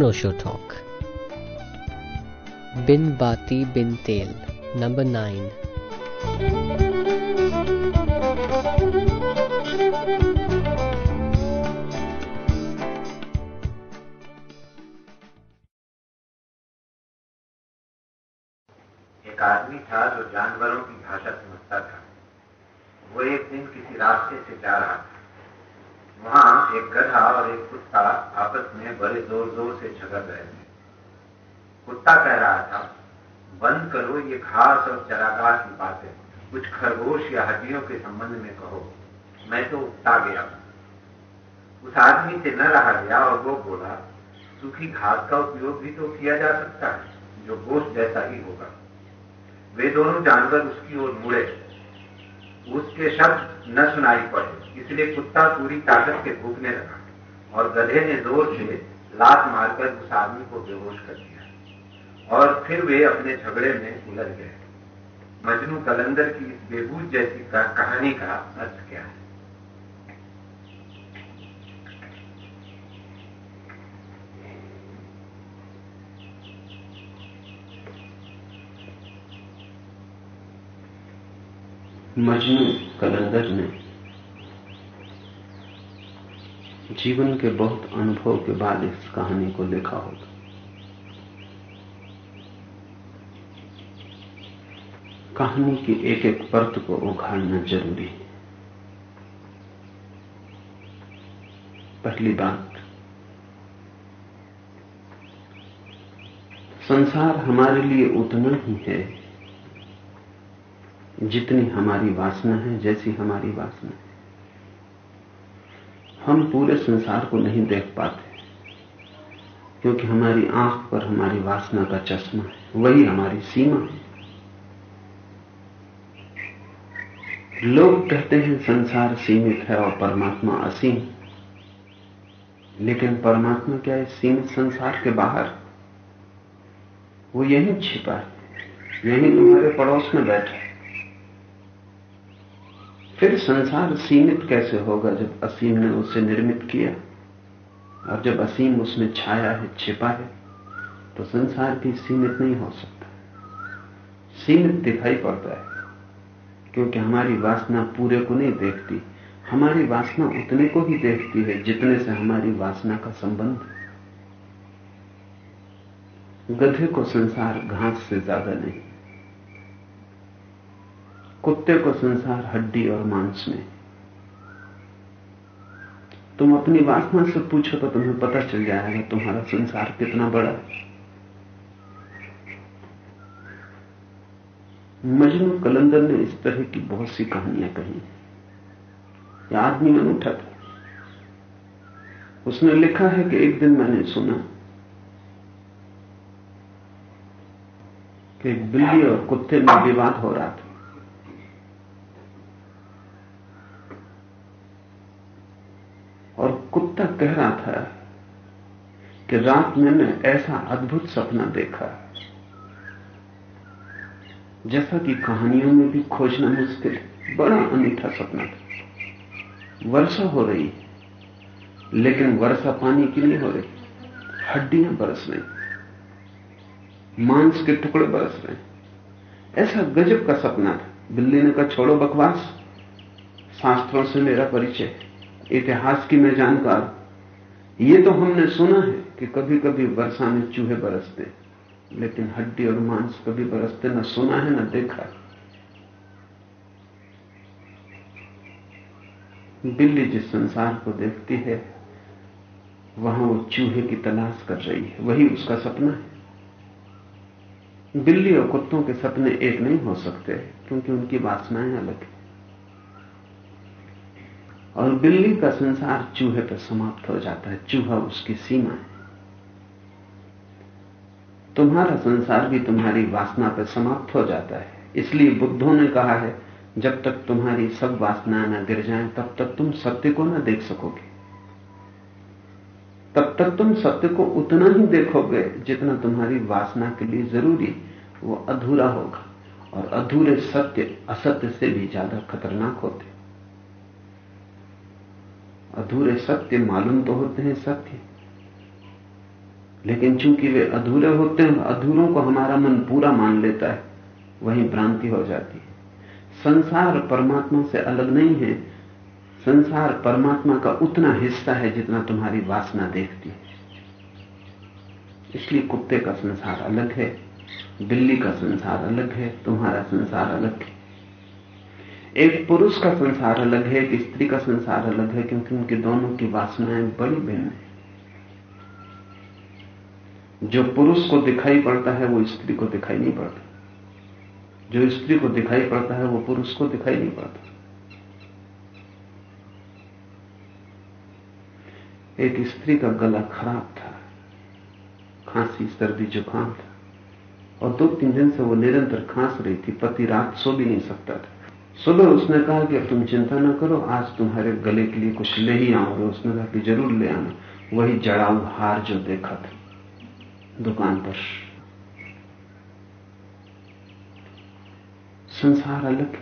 Osho Talk. Bin Bati Bin Tel, number 9. एक आदमी था जो जानवरों की भाषा समझता था वो एक दिन किसी रास्ते से जा रहा था एक गधा और एक कुत्ता आपस में बड़े ज़ोर ज़ोर से झगड़ रहे थे। कुत्ता कह रहा था, बंद करो ये घास और चरागाह की बातें। कुछ खरगोश या हड्डियों के संबंध में कहो। मैं तो उगता गया उस आदमी से न रहा गया और वो बोला, सूखी घास का उपयोग भी तो किया जा सकता है, जो गोश्त जैसा ही होगा। वे दोनों जानवर उसकी ओर मुड़े। उसके शब्द न सुनाई पड़े। इसलिए कुत्ता पूरी ताकत के भूखने लगा और गधे ने ज़ोर से लात मारकर उस आदमी को बेहोश कर दिया। और फिर वे अपने झगड़े में उलझ गए। मजनू कलंदर की इस बेबूज जैसी कहानी का अर्थ क्या है? मजनू कलंदर ने जीवन के बहुत अनुभव के बाद इस कहानी को लिखा होगा कहानी की एक एक परत को उखाड़ना ज़रूरी है। पहली बात, संसार हमारे लिए उतना ही है जितनी हमारी वासना है, जैसी हमारी वासना है। हम पूरे संसार को नहीं देख पाते, क्योंकि हमारी आँख पर हमारी वासना का चश्मा है, वही हमारी सीमा है। लोग कहते हैं, संसार सीमित है और परमात्मा असीम। लेकिन परमात्मा क्या है? सीमित संसार के बाहर। वो यहीं छिपा है, यहीं तुम्हारे पड़ोस में बैठा है। फिर संसार सीमित कैसे होगा जब असीम ने उसे निर्मित किया? और जब असीम उसमें छाया है, छिपा है तो संसार भी सीमित नहीं हो सकता। सीमित दिखाई पड़ता है, क्योंकि हमारी वासना पूरे को नहीं देखती। हमारी वासना उतने को ही देखती है जितने से हमारी वासना का संबंध गधे को संसार घास से ज़्यादा नहीं कुत्ते को संसार, हड्डी और मांस में। तुम अपनी वासना से पूछो तो तुम्हें पता चल जाएगा तुम्हारा संसार कितना बड़ा मजनू कलंदर ने इस तरह की बहुत सी कहानियाँ कही यह आदमी अनूठा था। उसने लिखा है कि एक दिन मैंने सुना कि बिल्ली और कुत्ते में विवाद हो रहा था और कुत्ता कह रहा था कि रात में मैं ऐसा अद्भुत सपना देखा। जैसा कि कहानियों में भी खोजना मुश्किल, बड़ा अनूठा सपना था। वर्षा हो रही, लेकिन वर्षा पानी की नहीं हो रही। हड्डियाँ बरस रही, मांस के टुकड़े बरस रहे। ऐसा गजब का सपना था। बिल्ली ने कहा, छोड़ो बकवास। शास्त्रों से मेरा परिचय, इतिहास की मैं जानकार ये तो हमने सुना है कि कभी कभी वर्षा में चूहे बरसते लेकिन हड्डी और मांस कभी बरसते, ना सुना है, ना देखा बिल्ली जिस संसार को देखती है, वहाँ वो चूहे की तलाश कर रही है, वही उसका सपना है। बिल्ली और कुत्तों के सपने एक नहीं हो सकते, क्योंकि उनकी वासनाएँ अलग है। और बिल्ली का संसार चूहे पर समाप्त हो जाता है। चूहा उसकी सीमा है। तुम्हारा संसार भी तुम्हारी वासना पर समाप्त हो जाता है। इसलिए बुद्धों ने कहा है, जब तक तुम्हारी सब वासनाएँ न गिर जाएँ, तब तक तुम सत्य को न देख सकोगे। तब तक तुम सत्य को उतना ही देखोगे जितना तुम्हारी वासना के लिए ज़रूरी, वो अधूरा होगा। और अधूरे सत्य असत्य से भी ज़्यादा खतरनाक होते अधूरे सत्य मालूम तो होते हैं सत्य। लेकिन चूँकि वे अधूरे होते हैं, अधूरों को हमारा मन पूरा मान लेता है, वहीं भ्रांति हो जाती है। संसार परमात्मा से अलग नहीं है। संसार परमात्मा का उतना हिस्सा है जितना तुम्हारी वासना देखती है। इसलिए कुत्ते का संसार अलग है, बिल्ली का संसार अलग है, तुम्हारा संसार अलग है। एक पुरुष का संसार अलग है, एक स्त्री का संसार अलग है, क्योंकि उनके दोनों की वासनाएँ बड़ी भिन्न है। जो पुरुष को दिखाई पड़ता है, वो स्त्री को दिखाई नहीं पड़ता। जो स्त्री को दिखाई पड़ता है, वो पुरुष को दिखाई नहीं पड़ता। एक स्त्री का गला खराब था, खांसी, सर्दी, जुकाम था, और दो तीन दिन से वो निरंतर खांस रही थी, पति रात सो भी नहीं सकता था। सुबह उसने कहा कि अब तुम चिंता ना करो, आज तुम्हारे गले के लिए कुछ ले ही आऊँगे उसने कहा कि ज़रूर ले आना। वही जड़ाऊ हार जो देखा था दुकान पर। संसार अलग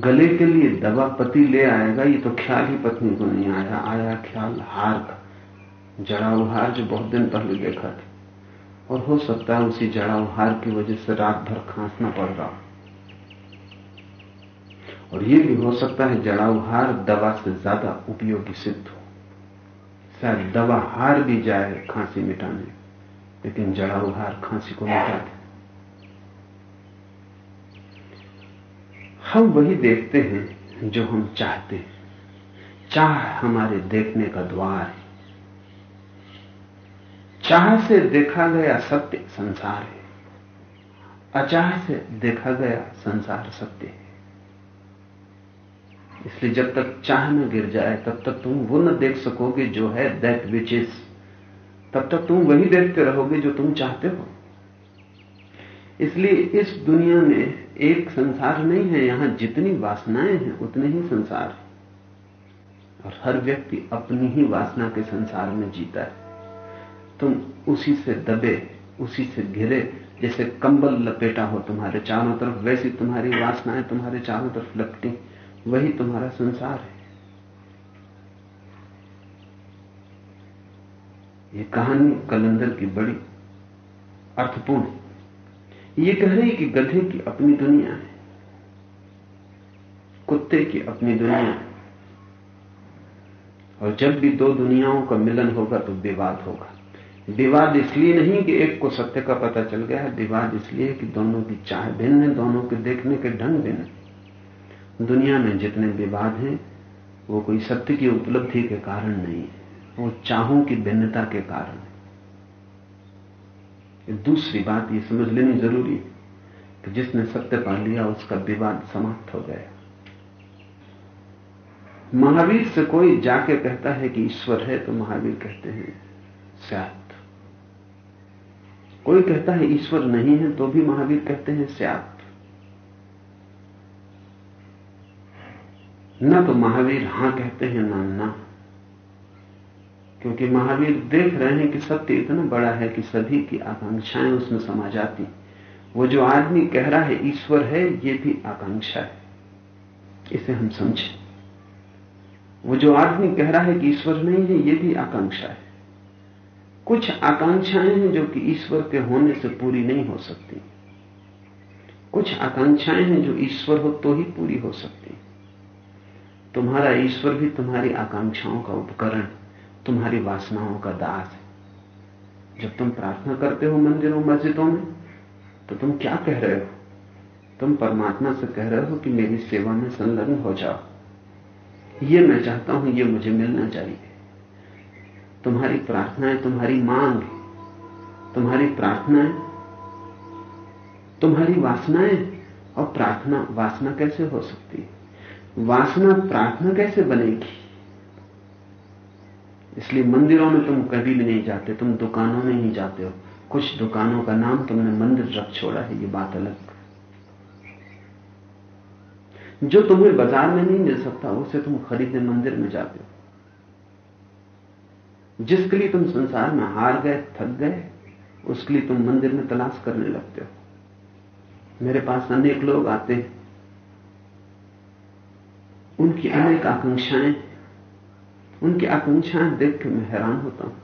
गले के लिए दवा पति ले आएगा, ये तो ख्याल ही पत्नी को नहीं आया। आया ख्याल हार का। जड़ाऊ हार जो बहुत दिन पहले देखा था। और हो सकता है उसी जड़ाऊ हार की वजह से रात भर खांसना पड़ रहा और यह भी हो सकता है जड़ाऊ हार दवा से ज़्यादा उपयोगी सिद्ध हो। शायद दवा हार भी जाए खांसी मिटाने, लेकिन जड़ाऊ हार खांसी को मिटा दे। हम वही देखते हैं जो हम चाहते हैं। चाह हमारे देखने का द्वार है। चाह से देखा गया सत्य संसार है अचाह से देखा गया संसार सत्य है। इसलिए जब तक चाह न गिर जाए, तब तक तुम वो न देख सकोगे जो है दैट विच इज़ तब तक तुम वही देखते रहोगे जो तुम चाहते हो। इसलिए इस दुनिया में एक संसार नहीं है, यहाँ जितनी वासनाएँ हैं, उतने ही संसार है। और हर व्यक्ति अपनी ही वासना के संसार में जीता है। तुम उसी से दबे, उसी से घिरे, जैसे कंबल लपेटा हो तुम्हारे चारों तरफ़, वैसी तुम्हारी वासनाएँ तुम्हारे चारों तरफ़ लपटी, वही तुम्हारा संसार है। ये कहानी कलंदर की बड़ी अर्थपूर्ण है। ये कह रही कि गधे की अपनी दुनिया है। कुत्ते की अपनी दुनिया है। और जब भी दो दुनियाओं का मिलन होगा तो विवाद होगा। विवाद इसलिए नहीं कि एक को सत्य का पता चल गया है विवाद इसलिए कि दोनों की चाह भिन्न है, दोनों के देखने के ढंग भिन्न दुनिया में जितने विवाद हैं, वो कोई सत्य की उपलब्धि के कारण नहीं है, वो चाहों की भिन्नता के कारण है। दूसरी बात ये समझ लेनी ज़रूरी है कि जिसने सत्य पा लिया, उसका विवाद समाप्त हो गया। महावीर से कोई जाके कहता है कि ईश्वर है तो महावीर कहते हैं स्यात कोई कहता है ईश्वर नहीं है तो भी महावीर कहते हैं स्यात न तो महावीर हाँ कहते हैं, ना ना। क्योंकि महावीर देख रहे हैं कि सत्य इतना बड़ा है कि सभी की आकांक्षाएँ उसमें समा जाती। वो जो आदमी कह रहा है ईश्वर है, ये भी आकांक्षा है। इसे हम समझें। वो जो आदमी कह रहा है कि ईश्वर नहीं है, ये भी आकांक्षा है। कुछ आकांक्षाएँ हैं जो कि ईश्वर के होने से पूरी नहीं हो सकती। कुछ आकांक्षाएँ हैं जो ईश्वर हो तो ही पूरी हो सकती। तुम्हारा ईश्वर भी तुम्हारी आकांक्षाओं का उपकरण, तुम्हारी वासनाओं का दास है। जब तुम प्रार्थना करते हो मंदिरों, मस्जिदों में तो तुम क्या कह रहे हो? तुम परमात्मा से कह रहे हो कि मेरी सेवा में संलग्न हो जाओ। ये मैं चाहता हूँ, ये मुझे मिलना चाहिए। तुम्हारी प्रार्थनाएँ तुम्हारी मांग तुम्हारी प्रार्थनाएँ तुम्हारी वासनाएँ और प्रार्थना, वासना कैसे हो सकती है? वासना, प्रार्थना कैसे बनेगी? इसलिए मंदिरों में तुम कभी भी नहीं जाते, तुम दुकानों में ही जाते हो। कुछ दुकानों का नाम तुमने मंदिर रख छोड़ा है, ये बात अलग। जो तुम्हें बाज़ार में नहीं मिल सकता, उसे तुम खरीदने मंदिर में जाते हो। जिसके लिए तुम संसार में हार गए, थक गए, उसके लिए तुम मंदिर में तलाश करने लगते हो। मेरे पास अनेक लोग आते हैं। उनकी अनेक आकांक्षाएँ, उनकी आकांक्षाएँ देख के मैं हैरान होता हूँ।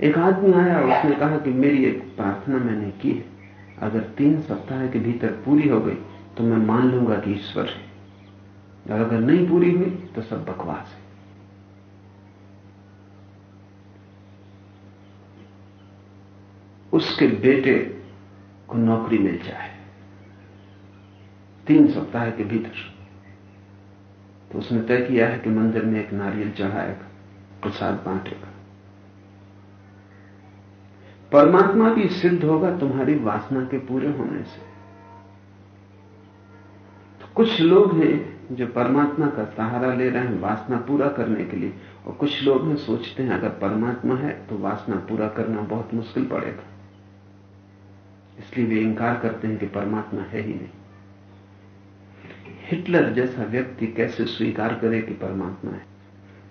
एक आदमी आया और उसने कहा कि मेरी एक प्रार्थना मैंने की है। अगर तीन सप्ताह के भीतर पूरी हो गई तो मैं मान लूँगा कि ईश्वर है। और अगर नहीं पूरी हुई तो सब बकवास है। उसके बेटे को नौकरी मिल जाए। तीन सप्ताह के भीतर। तो उसने तय किया है कि मंदिर में एक नारियल चढ़ाएगा, प्रसाद बांटेगा। परमात्मा भी सिद्ध होगा तुम्हारी वासना के पूरे होने से। तो कुछ लोग हैं जो परमात्मा का सहारा ले रहे हैं वासना पूरा करने के लिए, और कुछ लोग हैं सोचते हैं अगर परमात्मा है तो वासना पूरा करना बहुत मुश्किल पड़ेगा। इसलिए वे इंकार करते हैं कि परमात्मा है ही नहीं। हिटलर जैसा व्यक्ति कैसे स्वीकार करे कि परमात्मा है?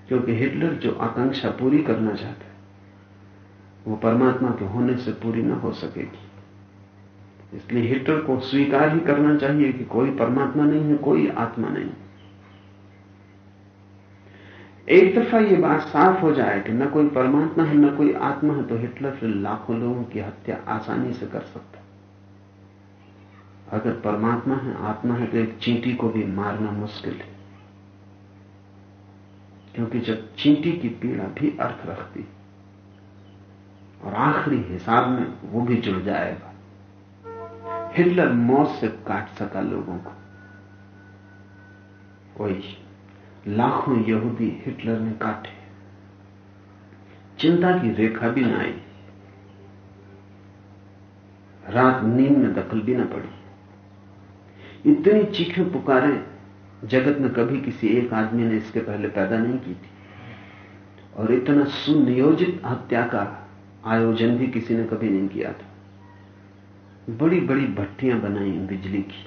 क्योंकि हिटलर जो आकांक्षा पूरी करना चाहता है, वो परमात्मा के होने से पूरी ना हो सकेगी। इसलिए हिटलर को स्वीकार ही करना चाहिए कि कोई परमात्मा नहीं है, कोई आत्मा नहीं। एक दफ़ा ये बात साफ़ हो जाए कि न कोई परमात्मा है, न कोई आत्मा है तो हिटलर फिर लाखों लोगों की हत्या आसानी से कर सकता अगर परमात्मा है, आत्मा है तो एक चींटी को भी मारना मुश्किल है। क्योंकि जब चींटी की पीड़ा भी अर्थ रखती और आखिरी हिसाब में वो भी जुड़ जाएगा। हिटलर मौत से काट सका लोगों को। वही लाखों यहूदी हिटलर ने काटे। चिंता की रेखा भी ना आई। रात नींद में दखल भी ना पड़ी। इतनी चीखें पुकारें जगत में कभी किसी एक आदमी ने इसके पहले पैदा नहीं की थी। और इतना सुनियोजित हत्या का आयोजन भी किसी ने कभी नहीं किया था। बड़ी बड़ी भट्टियाँ बनाई बिजली की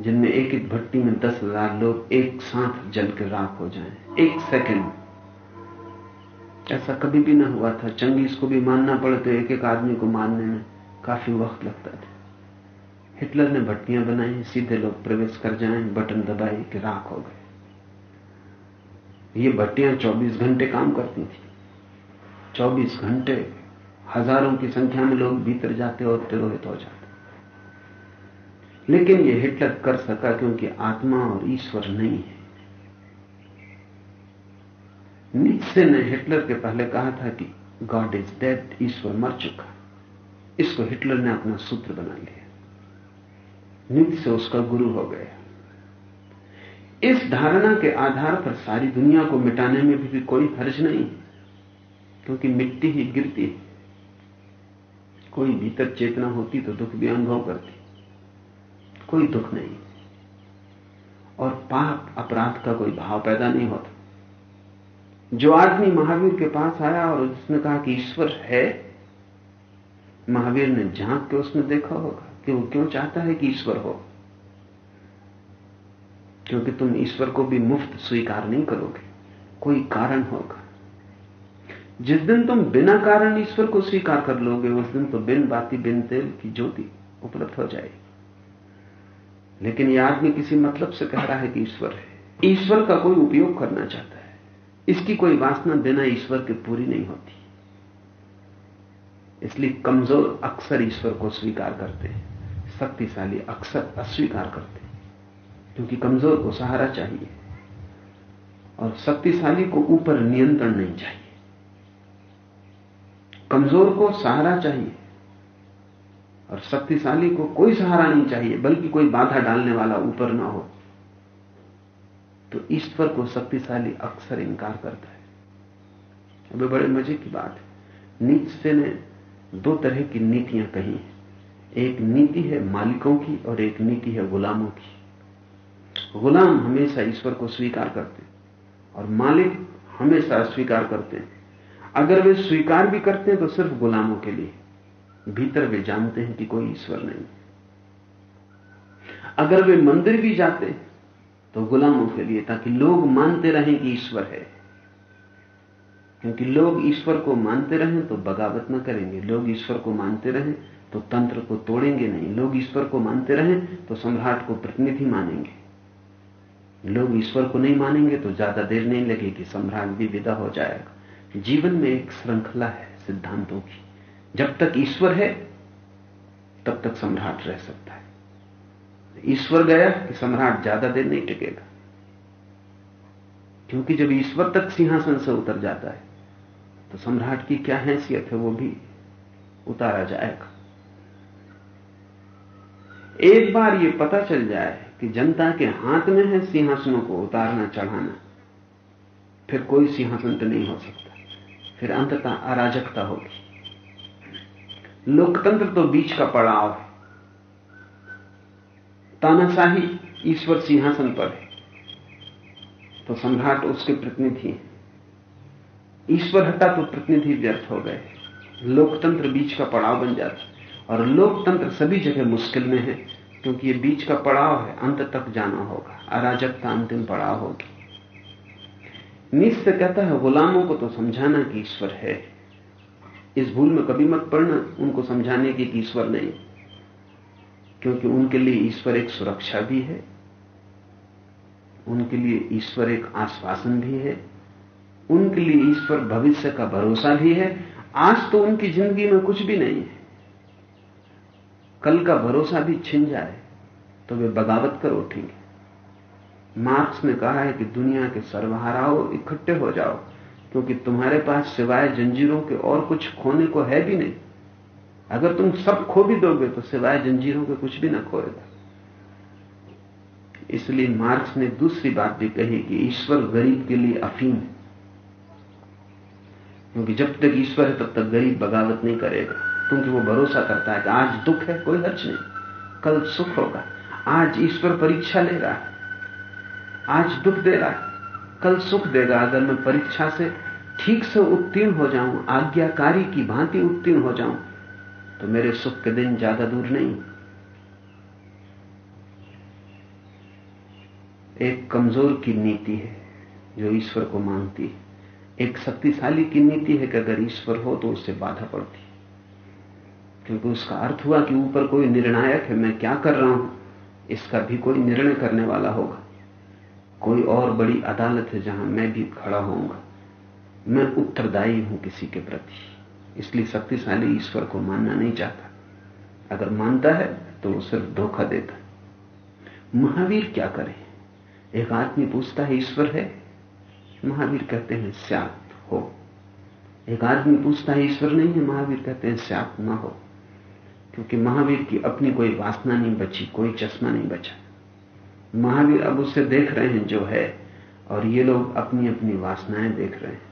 जिनमें एक एक भट्टी में दस हज़ार लोग एक साथ जल के राख हो जाएँ, एक सेकंड ऐसा कभी भी ना हुआ था। चंगेज को भी मानना पड़े तो एक एक आदमी को मारने में काफ़ी वक्त लगता था। हिटलर ने भट्टियाँ बनाई सीधे लोग प्रवेश कर जाएँ, बटन दबाई कि राख हो गए। ये भट्टियाँ 24 घंटे काम करती थी। 24 घंटे हज़ारों की संख्या में लोग भीतर जाते और तिरोहित हो जाते। लेकिन यह हिटलर कर सका क्योंकि आत्मा और ईश्वर नहीं है। नीचे ने हिटलर के पहले कहा था कि गॉड इज़ डेड ईश्वर मर चुका। इसको हिटलर ने अपना सूत्र बना लिया। नीति से उसका गुरु हो गया इस धारणा के आधार पर सारी दुनिया को मिटाने में भी, भी कोई हर्ज नहीं क्योंकि मिट्टी ही गिरती है। कोई भीतर चेतना होती तो दुख भी अनुभव करती कोई दुख नहीं। और पाप अपराध का कोई भाव पैदा नहीं होता। जो आदमी महावीर के पास आया और उसने कहा कि ईश्वर है महावीर ने झाँक के उसने देखा होगा। कि वो क्यों चाहता है कि ईश्वर हो? क्योंकि तुम ईश्वर को भी मुफ़्त स्वीकार नहीं करोगे। कोई कारण होगा। जिस दिन तुम बिना कारण ईश्वर को स्वीकार कर लोगे, उस दिन तो बिन बाती, बिन तेल की ज्योति उपलब्ध हो जाएगी। लेकिन यह आदमी किसी मतलब से कह रहा है कि ईश्वर है। ईश्वर का कोई उपयोग करना चाहता है। इसकी कोई वासना बिना ईश्वर के पूरी नहीं होती। इसलिए कमज़ोर अक्सर ईश्वर को स्वीकार करते हैं। शक्तिशाली अक्सर अस्वीकार करते क्योंकि कमज़ोर को सहारा चाहिए और शक्तिशाली को ऊपर नियंत्रण नहीं चाहिए। कमज़ोर को सहारा चाहिए और शक्तिशाली को कोई सहारा नहीं चाहिए, बल्कि कोई बाधा डालने वाला ऊपर ना हो तो ईश्वर को शक्तिशाली अक्सर इंकार करता है। अभी बड़े मज़े की बात है। नीचे ने दो तरह की नीतियाँ कही एक नीति है मालिकों की और एक नीति है गुलामों की। गुलाम हमेशा ईश्वर को स्वीकार करते और मालिक हमेशा अस्वीकार करते हैं। अगर वे स्वीकार भी करते हैं तो सिर्फ़ गुलामों के लिए। भीतर वे जानते हैं कि कोई ईश्वर नहीं अगर वे मंदिर भी जाते तो गुलामों के लिए, ताकि लोग मानते रहें कि ईश्वर है। क्योंकि लोग ईश्वर को मानते रहें तो बगावत न करेंगे। लोग ईश्वर को मानते रहें तो तंत्र को तोड़ेंगे नहीं। लोग ईश्वर को मानते रहें तो सम्राट को प्रतिनिधि मानेंगे। लोग ईश्वर को नहीं मानेंगे तो ज़्यादा देर नहीं लगेगी। सम्राट भी विदा हो जाएगा। जीवन में एक श्रृंखला है, सिद्धांतों की। जब तक ईश्वर है, तब तक सम्राट रह सकता है। ईश्वर गया कि सम्राट ज़्यादा देर नहीं टिकेगा। क्योंकि जब ईश्वर तक सिंहासन से उतर जाता है तो सम्राट की क्या हैसियत है वो भी उतारा जाएगा। एक बार ये पता चल जाए कि जनता के हाथ में है सिंहासनों को उतारना, चढ़ाना, फिर कोई सिंहासन तो नहीं हो सकता। फिर अंततः अराजकता होगी। लोकतंत्र तो बीच का पड़ाव है। तानाशाही ईश्वर सिंहासन पर है। तो सम्राट उसके प्रतिनिधि हैं। ईश्वर हटा तो प्रतिनिधि व्यर्थ हो गए। लोकतंत्र बीच का पड़ाव बन जाता और लोकतंत्र सभी जगह मुश्किल में है, क्योंकि ये बीच का पड़ाव है, अंत तक जाना होगा, अराजकता अंतिम पड़ाव होगी। नीस से कहता है, गुलामों को तो समझाना कि ईश्वर है। इस भूल में कभी मत पड़ना, उनको समझाने की कि ईश्वर नहीं, क्योंकि उनके लिए ईश्वर एक सुरक्षा भी है, उनके लिए ईश्वर एक आश्वासन भी है, उनके लिए ईश्वर भविष्य का भरोसा भी है, आज तो उनकी ज़िंदगी में कुछ भी नहीं है। कल का भरोसा भी छिन जाए तो वे बगावत कर उठेंगे। मार्क्स ने कहा है कि दुनिया के सर्वहाराओ इकट्ठे हो जाओ, क्योंकि तुम्हारे पास सिवाय जंजीरों के और कुछ खोने को है भी नहीं। अगर तुम सब खो भी दोगे तो सिवाय जंजीरों के कुछ भी ना खोएगा। इसलिए मार्क्स ने दूसरी बात भी कही कि ईश्वर गरीब के लिए अफीम है, क्योंकि जब तक ईश्वर है, तब तक गरीब बगावत नहीं करेगा। क्योंकि वो भरोसा करता है कि आज दुख है, कोई हर्ज नहीं। कल सुख होगा। आज ईश्वर परीक्षा ले रहा है। आज दुख दे रहा है। कल सुख देगा। अगर मैं परीक्षा से ठीक से उत्तीर्ण हो जाऊँ, आज्ञाकारी की भांति उत्तीर्ण हो जाऊँ तो मेरे सुख के दिन ज़्यादा दूर नहीं एक कमज़ोर की नीति है जो ईश्वर को मांगती है। एक शक्तिशाली की नीति है कि अगर ईश्वर हो तो उससे बाधा पड़ती क्योंकि उसका अर्थ हुआ कि ऊपर कोई निर्णायक है, मैं क्या कर रहा हूँ? इसका भी कोई निर्णय करने वाला होगा। कोई और बड़ी अदालत है जहाँ मैं भी खड़ा होऊँगा। मैं उत्तरदायी हूँ किसी के प्रति, इसलिए शक्तिशाली ईश्वर को मानना नहीं चाहता। अगर मानता है तो वो सिर्फ़ धोखा देता महावीर क्या करे? एक आदमी पूछता है, ईश्वर है? महावीर कहते हैं स्यात हो। एक आदमी पूछता है, ईश्वर नहीं है? महावीर कहते हैं स्यात ना हो। क्योंकि महावीर की अपनी कोई वासना नहीं बची, कोई चश्मा नहीं बचा। महावीर अब उससे देख रहे हैं जो है, और ये लोग अपनी अपनी वासनाएँ देख रहे हैं।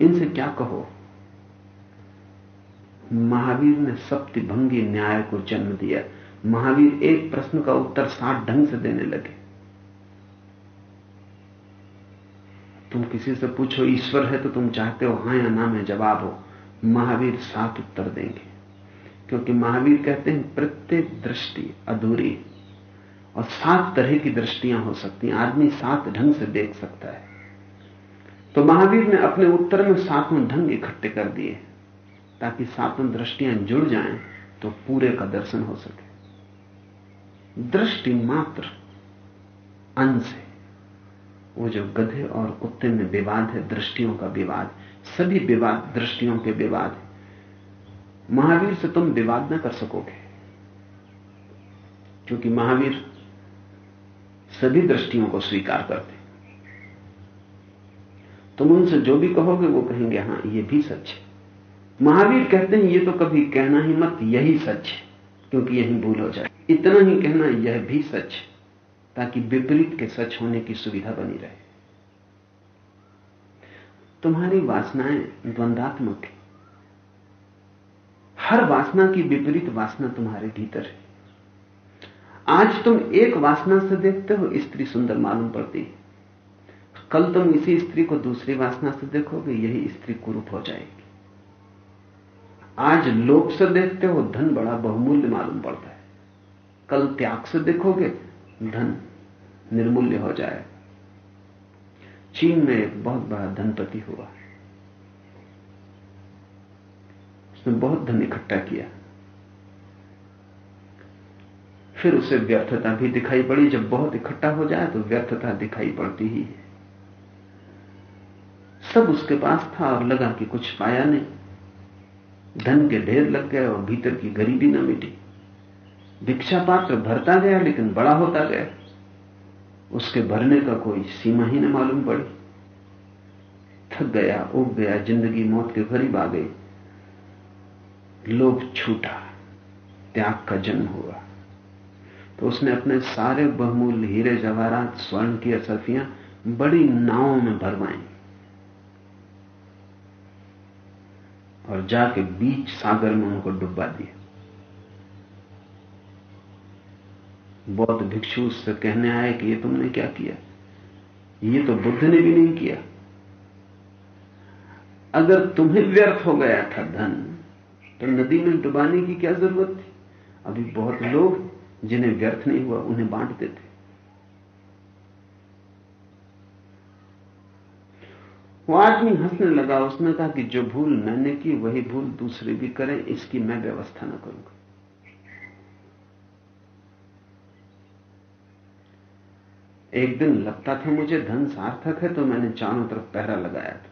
इनसे क्या कहो? महावीर ने सप्तिभंगी न्याय को जन्म दिया। महावीर एक प्रश्न का उत्तर साठ ढंग से देने लगे। तुम किसी से पूछो, ईश्वर है तो तुम चाहते हो हाँ या ना में जवाब हो। महावीर सात उत्तर देंगे। क्योंकि महावीर कहते हैं, प्रत्येक दृष्टि अधूरी और सात तरह की दृष्टियाँ हो सकती हैं, आदमी सात ढंग से देख सकता है। तो महावीर ने अपने उत्तर में सातों ढंग इकट्ठे कर दिए, ताकि सातों दृष्टियाँ जुड़ जाएँ तो पूरे का दर्शन हो सके। दृष्टि मात्र अंश है। वो जो गधे और कुत्ते में विवाद है, दृष्टियों का विवाद, सभी विवाद, दृष्टियों के विवाद है। महावीर से तुम विवाद न कर सकोगे। क्योंकि महावीर सभी दृष्टियों को स्वीकार करते तुम उनसे जो भी कहोगे, वो कहेंगे, हाँ, ये भी सच है। महावीर कहते हैं, ये तो कभी कहना ही मत, यही सच है, क्योंकि यही भूल हो जाए। इतना ही कहना, यह भी सच है, ताकि विपरीत के सच होने की सुविधा बनी रहे। तुम्हारी वासनाएँ द्वंदात्मक है। हर वासना की विपरीत वासना तुम्हारे भीतर है। आज तुम एक वासना से देखते हो, स्त्री सुंदर मालूम पड़ती है। कल तुम इसी स्त्री को दूसरी वासना से देखोगे, यही स्त्री कुरूप हो जाएगी। आज लोभ से देखते हो, धन बड़ा बहुमूल्य मालूम पड़ता है। कल त्याग से देखोगे, धन निर्मूल्य हो जाए। चीन में एक बहुत बड़ा धनपति हुआ। उसने बहुत धन इकट्ठा किया। फिर उसे व्यर्थता भी दिखाई पड़ी। जब बहुत इकट्ठा हो जाए तो व्यर्थता दिखाई पड़ती ही है। सब उसके पास था और लगा कि कुछ पाया नहीं। धन के ढेर लग गए और भीतर की गरीबी न मिटी। भिक्षा पात्र भरता गया, लेकिन बड़ा होता गया। उसके भरने का कोई सीमा ही न मालूम पड़ी। थक गया उग गया, ज़िंदगी मौत के करीब आ गई। लोभ छूटा, त्याग का जन्म हुआ। तो उसने अपने सारे बहुमूल्य हीरे, जवाहरात, स्वर्ण की असफियाँ बड़ी नावों में भरवाई। और जाके बीच सागर में उनको डुबा दिया। बौद्ध भिक्षु उससे कहने आए कि ये तुमने क्या किया? ये तो बुद्ध ने भी नहीं किया। अगर तुम्हें व्यर्थ हो गया था धन तो नदी में डुबाने की क्या ज़रूरत थी? अभी बहुत लोग जिन्हें व्यर्थ नहीं हुआ, उन्हें बांट देते। वो आदमी हंसने लगा, उसने कहा कि जो भूल मैंने की, वही भूल दूसरे भी करें, इसकी मैं व्यवस्था ना करूँगा। एक दिन लगता था मुझे, धन सार्थक है तो मैंने चारों तरफ़ पहरा लगाया था।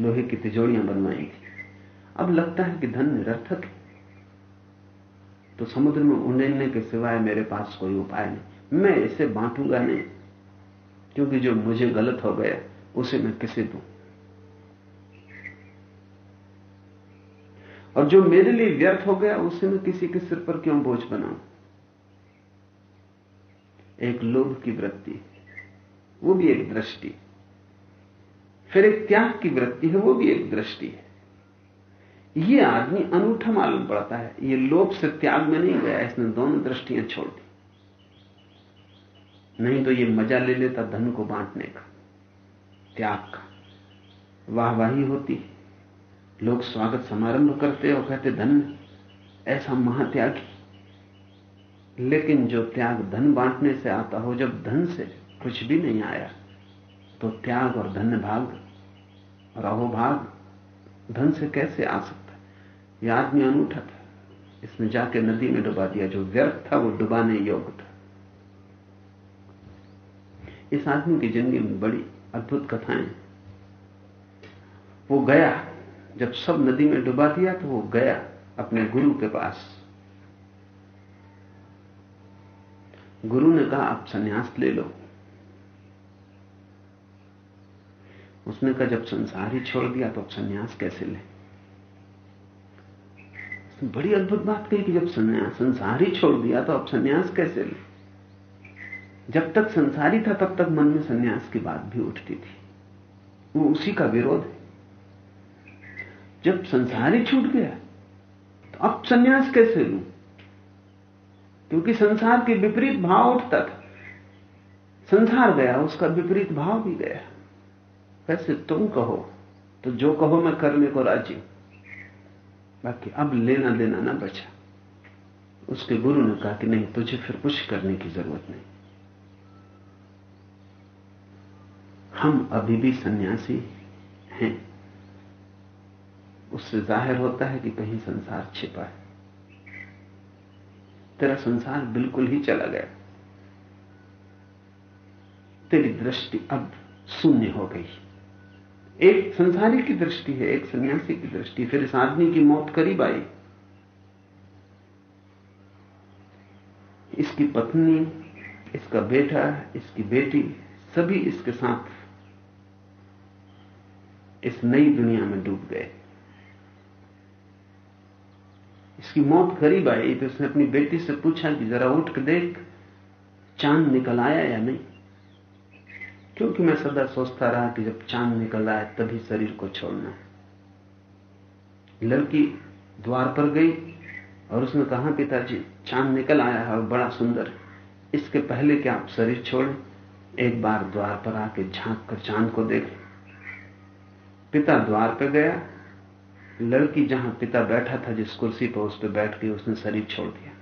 लोहे की तिजोड़ियाँ बनवाई थी। अब लगता है कि धन निरर्थक है। तो समुद्र में उड़ने के सिवाय मेरे पास कोई उपाय नहीं। मैं इसे बांटूँगा नहीं, क्योंकि जो मुझे गलत हो गया, उसे मैं किसे दूँ? और जो मेरे लिए व्यर्थ हो गया, उसे मैं किसी के सिर पर क्यों बोझ बनाऊँ? एक लोभ की वृत्ति, वो भी एक दृष्टि। फिर एक त्याग की वृत्ति है, वो भी एक दृष्टि है। ये आदमी अनूठा मालूम पड़ता है। ये लोभ से त्याग में नहीं गया, इसने दोनों दृष्टियाँ छोड़ दी। नहीं तो ये मज़ा ले लेता धन को बांटने का, त्याग का। वाहवाही होती लोग स्वागत समारंभ करते और कहते, धन, ऐसा महात्यागी। लेकिन जो त्याग धन बांटने से आता हो, जब धन से कुछ भी नहीं आया तो त्याग और धन्य भाग और अहोभाग धन से कैसे आ सकता यह आदमी अनूठा था। इसने जाके नदी में डुबा दिया। जो व्यर्थ था, वो डुबाने योग्य था। इस आदमी की ज़िंदगी में बड़ी अद्भुत कथाएँ वो गया। जब सब नदी में डुबा दिया तो वो गया अपने गुरु के पास। गुरु ने कहा आप सन्यास ले लो। उसने कहा, जब संसार ही छोड़ दिया तो अब सन्यास कैसे ले? बड़ी अद्भुत बात कही कि जब सन्यास संसार ही छोड़ दिया तो अब सन्यास कैसे ले? जब तक संसारी था, तब तक मन में सन्यास की बात भी उठती थी। वो उसी का विरोध है। जब संसार ही छूट गया तो अब सन्यास कैसे लू? क्योंकि संसार के विपरीत भाव उठता था। संसार गया, उसका विपरीत भाव भी गया। वैसे तुम कहो तो जो कहो मैं करने को राज़ी बाकी अब लेना देना ना बचा। उसके गुरु ने कहा कि नहीं, तुझे फिर कुछ करने की ज़रूरत नहीं। हम अभी भी सन्यासी हैं। उससे ज़ाहिर होता है कि कहीं संसार छिपा है। तेरा संसार बिल्कुल ही चला गया। तेरी दृष्टि अब शून्य हो गई। एक संसारी की दृष्टि है, एक सन्यासी की दृष्टि। फिर इस आदमी की मौत करीब आई। इसकी पत्नी, इसका बेटा, इसकी बेटी, सभी इसके साथ इस नई दुनिया में डूब गए। इसकी मौत करीब आई तो उसने अपनी बेटी से पूछा कि जरा उठ के देख, चाँद निकल आया या नहीं। क्योंकि मैं सदा सोचता रहा कि जब चाँद निकल आए तभी शरीर को छोड़ना है। लड़की द्वार पर गई और उसने कहा, पिताजी, चाँद निकल आया है और बड़ा सुंदर इसके पहले कि आप शरीर छोड़ें, एक बार द्वार पर आके झाँक कर चाँद को देख। पिता द्वार पर गया। लड़की जहाँ पिता बैठा था, जिस कुर्सी पर उस पर बैठ गई, उसने शरीर छोड़ दिया।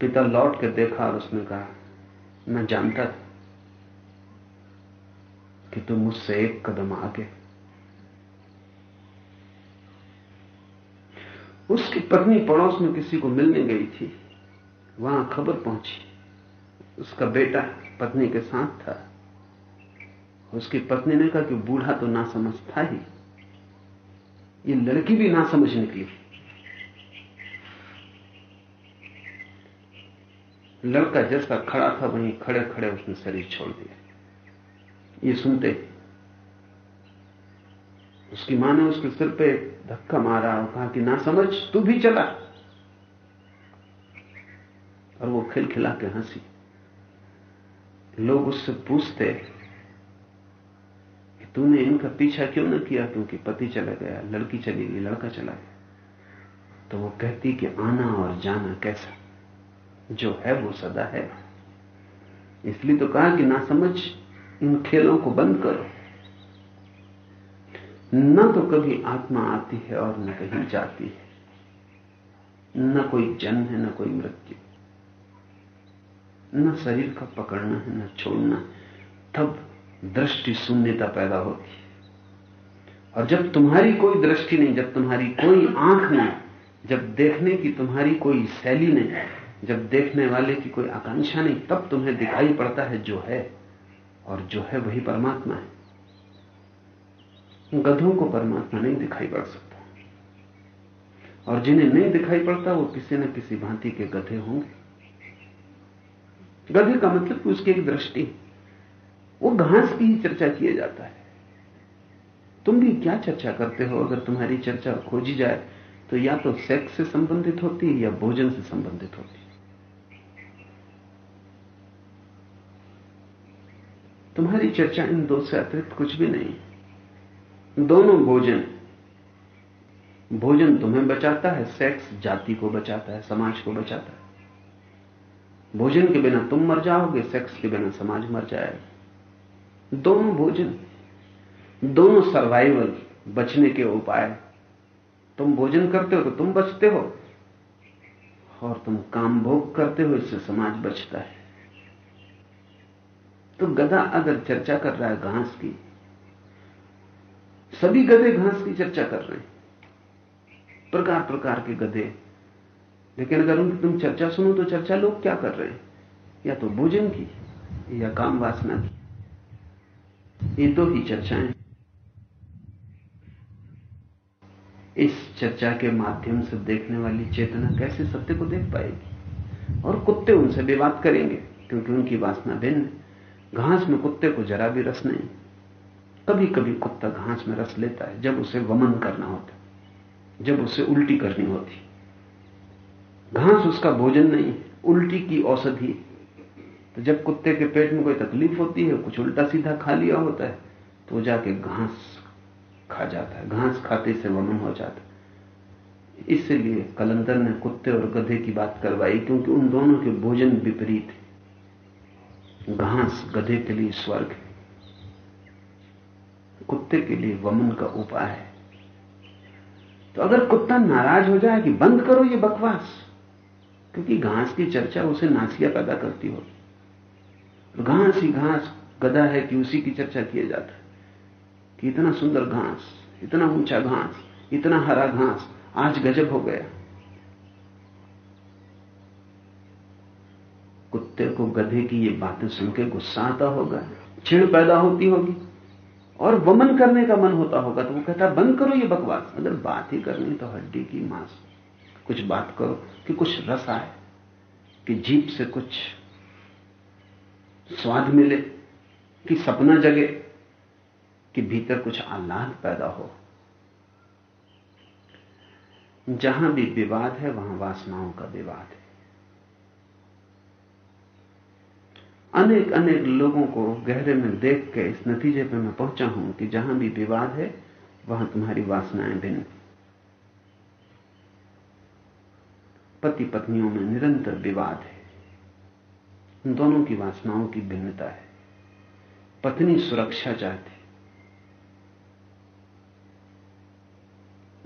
पिता लौट कर देखा और उसने कहा, मैं जानता था कि तुम मुझसे एक कदम आगे। उसकी पत्नी पड़ोस में किसी को मिलने गई थी। वहाँ खबर पहुँची। उसका बेटा पत्नी के साथ था। उसकी पत्नी ने कहा कि बूढ़ा तो ना समझ था ही। ये लड़की भी ना समझ निकली। लड़का जैसा खड़ा था, वहीं खड़े खड़े उसने शरीर छोड़ दिया। ये सुनते उसकी माँ ने उसके सिर पे धक्का मारा और कहा कि ना समझ, तू भी चला। और वो खिलखिला के हँसी। लोग उससे पूछते कि तूने इनका पीछा क्यों न किया? क्योंकि पति चला गया, लड़की चली गई, लड़का चला गया। तो वो कहती कि आना और जाना कैसा? जो है वो सदा है। इसलिए तो कहा कि ना समझ इन खेलों को बंद करो। न तो कभी आत्मा आती है और न कहीं जाती है। न कोई जन्म है, न कोई मृत्यु। न शरीर का पकड़ना है, न छोड़ना तब दृष्टि शून्यता पैदा होती है। और जब तुम्हारी कोई दृष्टि नहीं, जब तुम्हारी कोई आँख नहीं, जब देखने की तुम्हारी कोई शैली नहीं, जब देखने वाले की कोई आकांक्षा नहीं, तब तुम्हें दिखाई पड़ता है जो है। और जो है वही परमात्मा है। गधों को परमात्मा नहीं दिखाई पड़ सकता। और जिन्हें नहीं दिखाई पड़ता, वो किसी न किसी भांति के गधे होंगे। गधे का मतलब कि उसकी एक दृष्टि। वो घास की ही चर्चा किया जाता है। तुम भी क्या चर्चा करते हो? अगर तुम्हारी चर्चा खोजी जाए तो या तो सेक्स से संबंधित होती है या भोजन से संबंधित होती है तुम्हारी चर्चा इन दो से अतिरिक्त कुछ भी नहीं दोनों भोजन। भोजन तुम्हें बचाता है सेक्स जाति को बचाता है, समाज को बचाता है। भोजन के बिना तुम मर जाओगे सेक्स के बिना समाज मर जाएगा। दोनों भोजन। दोनों सर्वाइवल बचने के उपाय। तुम भोजन करते हो तो तुम बचते हो। और तुम काम भोग करते हो, इससे समाज बचता है। तो गधा अगर चर्चा कर रहा है घास की, सभी गधे घास की चर्चा कर रहे हैं। प्रकार प्रकार के गधे। लेकिन अगर उनकी तुम चर्चा सुनो तो चर्चा लोग क्या कर रहे हैं? या तो भोजन की, या काम वासना की। ये दो ही चर्चाएँ इस चर्चा के माध्यम से देखने वाली चेतना कैसे सत्य को देख पाएगी? और कुत्ते उनसे विवाद करेंगे, क्योंकि उनकी वासना भिन्न घास में कुत्ते को जरा भी रस नहीं। कभी कभी कुत्ता घास में रस लेता है, जब उसे वमन करना होता है, जब उसे उल्टी करनी होती घास उसका भोजन नहीं, उल्टी की औषधि तो जब कुत्ते के पेट में कोई तकलीफ़ होती है, कुछ उल्टा सीधा खा लिया होता है तो जाके घास खा जाता है, घास खाते से वमन हो जाता है। इसलिए कलंदर ने कुत्ते और गधे की बात करवाई, क्योंकि उन दोनों के भोजन विपरीत है। घास गधे के लिए स्वर्ग है। कुत्ते के लिए वमन का उपाय है। तो अगर कुत्ता नाराज़ हो जाए कि बंद करो ये बकवास, क्योंकि घास की चर्चा उसे नासिया पैदा करती हो घास ही घास गधा है कि उसी की चर्चा किया जाता है कि इतना सुंदर घास, इतना ऊँचा घास, इतना हरा घास आज गजब हो गया। कुत्ते को गधे की ये बातें सुन के गुस्सा आता होगा, छिड़ पैदा होती होगी, और वमन करने का मन होता होगा तो वो कहता, बंद करो ये बकवास, अगर बात ही करनी तो हड्डी की मांस, कुछ बात करो कि कुछ रस आए, कि जीप से कुछ स्वाद मिले, कि सपना जगे, कि भीतर कुछ आह्लाद पैदा हो। जहाँ भी विवाद है, वहाँ वासनाओं का विवाद है। अनेक अनेक लोगों को गहरे में देख के इस नतीजे पे मैं पहुँचा हूँ कि जहाँ भी विवाद है, वहाँ तुम्हारी वासनाएँ भिन्न पति पत्नियों में निरंतर विवाद है। उन दोनों की वासनाओं की भिन्नता है। पत्नी सुरक्षा चाहती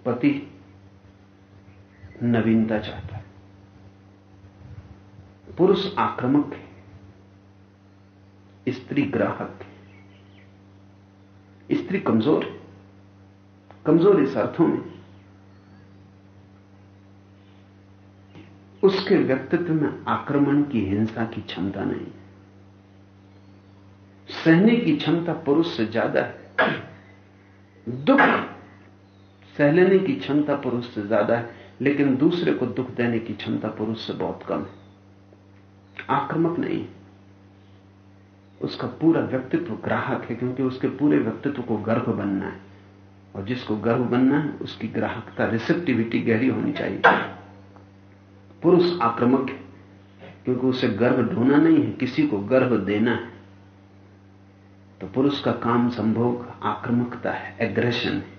पति नवीनता चाहता है। पुरुष आक्रमक है। स्त्री ग्राहक है। स्त्री कमज़ोर है। कमज़ोर इस अर्थों में उसके व्यक्तित्व में आक्रमण की हिंसा की क्षमता नहीं सहने की क्षमता पुरुष से ज़्यादा है। दुख सह लेने की क्षमता पुरुष से ज़्यादा है, लेकिन दूसरे को दुख देने की क्षमता पुरुष से बहुत कम है। आक्रमक नहीं उसका पूरा व्यक्तित्व ग्राहक है, क्योंकि उसके पूरे व्यक्तित्व को गर्भ बनना है। और जिसको गर्भ बनना है, उसकी ग्राहकता रिसेप्टिविटी गहरी होनी चाहिए। पुरुष आक्रमक है, क्योंकि उसे गर्भ ढोना नहीं है, किसी को गर्भ देना है। तो पुरुष का काम संभोग आक्रमकता है एग्रेशन है।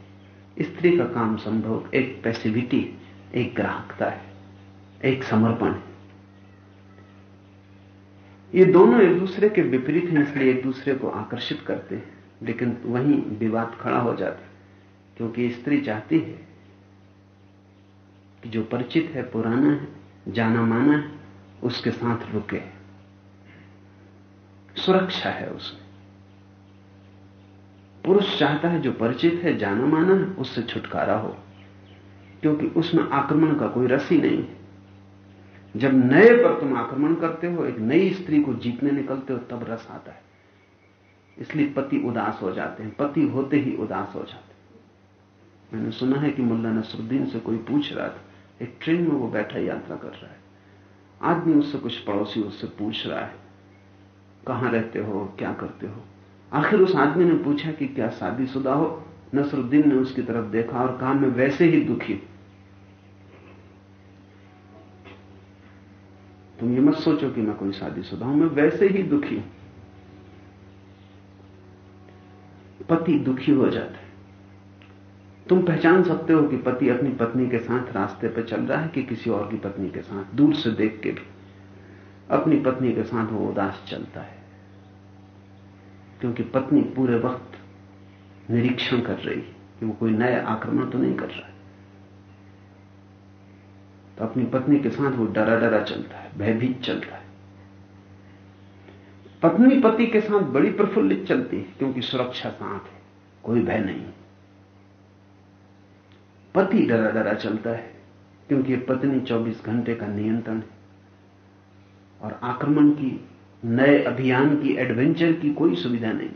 स्त्री का काम संभोग एक पैसिविटी एक ग्राहकता है, एक समर्पण है। ये दोनों एक दूसरे के विपरीत हैं, इसलिए एक दूसरे को आकर्षित करते हैं। लेकिन वहीं विवाद खड़ा हो जाता है, क्योंकि स्त्री चाहती है कि जो परिचित है, पुराना है, जाना माना है, उसके साथ रुके। सुरक्षा है उसमें। पुरुष चाहता है जो परिचित है, जाना माना है, उससे छुटकारा हो, क्योंकि उसमें आक्रमण का कोई रस ही नहीं है। जब नए पर तुम आक्रमण करते हो, एक नई स्त्री को जीतने निकलते हो, तब रस आता है। इसलिए पति उदास हो जाते हैं। पति होते ही उदास हो जाते हैं। मैंने सुना है कि मुल्ला नसरुद्दीन से कोई पूछ रहा था, एक ट्रेन में वो बैठा यात्रा कर रहा है। आदमी उससे कुछ पड़ोसी उससे पूछ रहा है, कहाँ रहते हो? क्या करते हो? आखिर उस आदमी ने पूछा कि क्या शादीशुदा हो? नसरुद्दीन ने उसकी तरफ़ देखा और कहा, मैं वैसे ही दुखी हूँ। तुम ये मत सोचो कि मैं कोई शादीशुदा हूँ, मैं वैसे ही दुखी हूँ। पति दुखी हो जाता है। तुम पहचान सकते हो कि पति अपनी पत्नी के साथ रास्ते पर चल रहा है कि किसी और की पत्नी के साथ, दूर से देख के भी। अपनी पत्नी के साथ वो उदास चलता है। क्योंकि पत्नी पूरे वक्त निरीक्षण कर रही है कि वो कोई नया आक्रमण तो नहीं कर रहा है। तो अपनी पत्नी के साथ वो डरा डरा चलता है, भयभीत चलता है। पत्नी पति के साथ बड़ी प्रफुल्लित चलती है, क्योंकि सुरक्षा साथ है, कोई भय नहीं। पति डरा डरा चलता है, क्योंकि पत्नी 24 घंटे का नियंत्रण है। और आक्रमण की, नए अभियान की एडवेंचर की कोई सुविधा नहीं।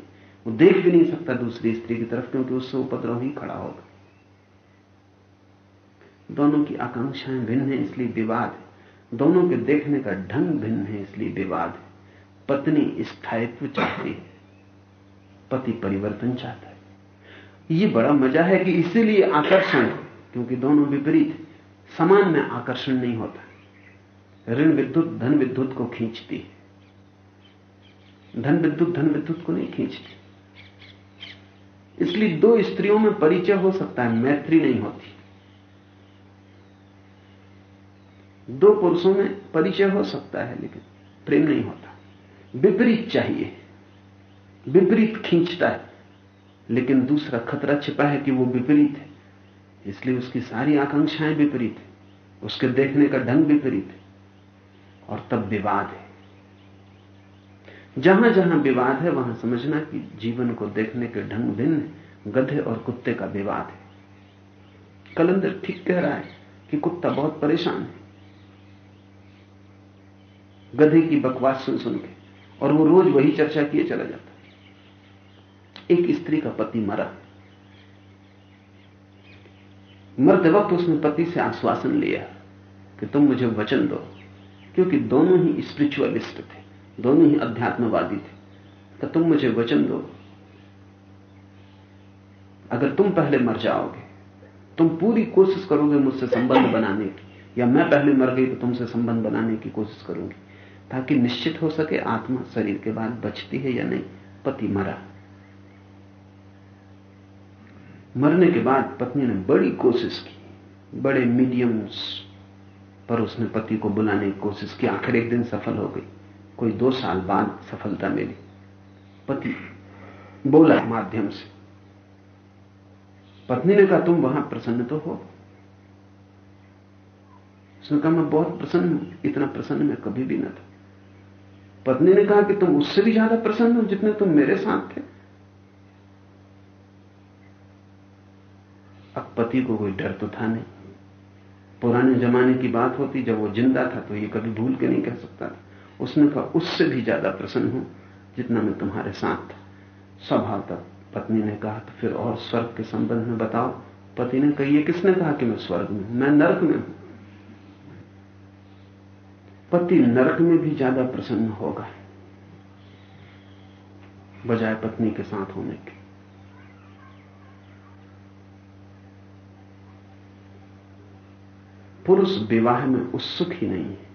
वो देख भी नहीं सकता दूसरी स्त्री की तरफ़, क्योंकि उससे उपद्रव ही खड़ा होगा। दोनों की आकांक्षाएँ भिन्न है, इसलिए विवाद है। दोनों के देखने का ढंग भिन्न है, इसलिए विवाद है। पत्नी स्थायित्व चाहती है, पति परिवर्तन चाहता है। ये बड़ा मज़ा है कि इसीलिए आकर्षण क्योंकि दोनों विपरीत समान में आकर्षण नहीं होता। ऋण विद्युत, धन विद्युत को खींचती है। धन विद्युत धन विद्युत को नहीं खींचती। इसलिए दो स्त्रियों में परिचय हो सकता है, मैत्री नहीं होती। दो पुरुषों में परिचय हो सकता है, लेकिन प्रेम नहीं होता। विपरीत चाहिए। विपरीत खींचता है। लेकिन दूसरा खतरा छिपा है कि वो विपरीत है। इसलिए उसकी सारी आकांक्षाएँ विपरीत है। उसके देखने का ढंग विपरीत है। और तब विवाद है। जहाँ जहाँ विवाद है, वहाँ समझना कि जीवन को देखने के ढंग भिन्न गधे और कुत्ते का विवाद है। कलंदर ठीक कह रहा है कि कुत्ता बहुत परेशान है। गधे की बकवास सुन सुन के, और वो रोज वही चर्चा किए चला जाता एक स्त्री का पति मरा। मरते वक्त उसने पति से आश्वासन लिया कि तुम मुझे वचन दो, क्योंकि दोनों ही स्पिरिचुअलिस्ट थे, दोनों ही अध्यात्मवादी थे। तो तुम मुझे वचन दो। अगर तुम पहले मर जाओगे, तुम पूरी कोशिश करोगे मुझसे संबंध बनाने की, या मैं पहले मर गई तो तुमसे संबंध बनाने की कोशिश करूँगी। ताकि निश्चित हो सके आत्मा शरीर के बाद बचती है या नहीं। पति मरा। मरने के बाद पत्नी ने बड़ी कोशिश की। बड़े मीडियम्स पर उसने पति को बुलाने की कोशिश की। आखिर एक दिन सफल हो गई। कोई दो साल बाद सफलता मिली। पति बोला माध्यम से, पत्नी ने कहा, तुम वहाँ प्रसन्न तो हो? उसने कहा, मैं बहुत प्रसन्न हूँ। इतना प्रसन्न मैं कभी भी ना था। पत्नी ने कहा कि तुम उससे भी ज़्यादा प्रसन्न हो जितने तुम मेरे साथ थे। अब पति को कोई डर तो था नहीं। पुराने जमाने की बात होती, जब वो ज़िंदा था तो ये कभी भूल के नहीं कह सकता था। उसने कहा, उससे भी ज़्यादा प्रसन्न हूँ जितना मैं तुम्हारे साथ था। स्वभाव तक पत्नी ने कहा तो फिर और स्वर्ग के संबंध में बताओ। पति ने कहा किसने कहा कि मैं स्वर्ग में हूँ? मैं नर्क में हूँ। पति नरक में भी ज़्यादा प्रसन्न होगा, बजाय पत्नी के साथ होने के। पुरुष विवाह में उत्सुक ही नहीं है।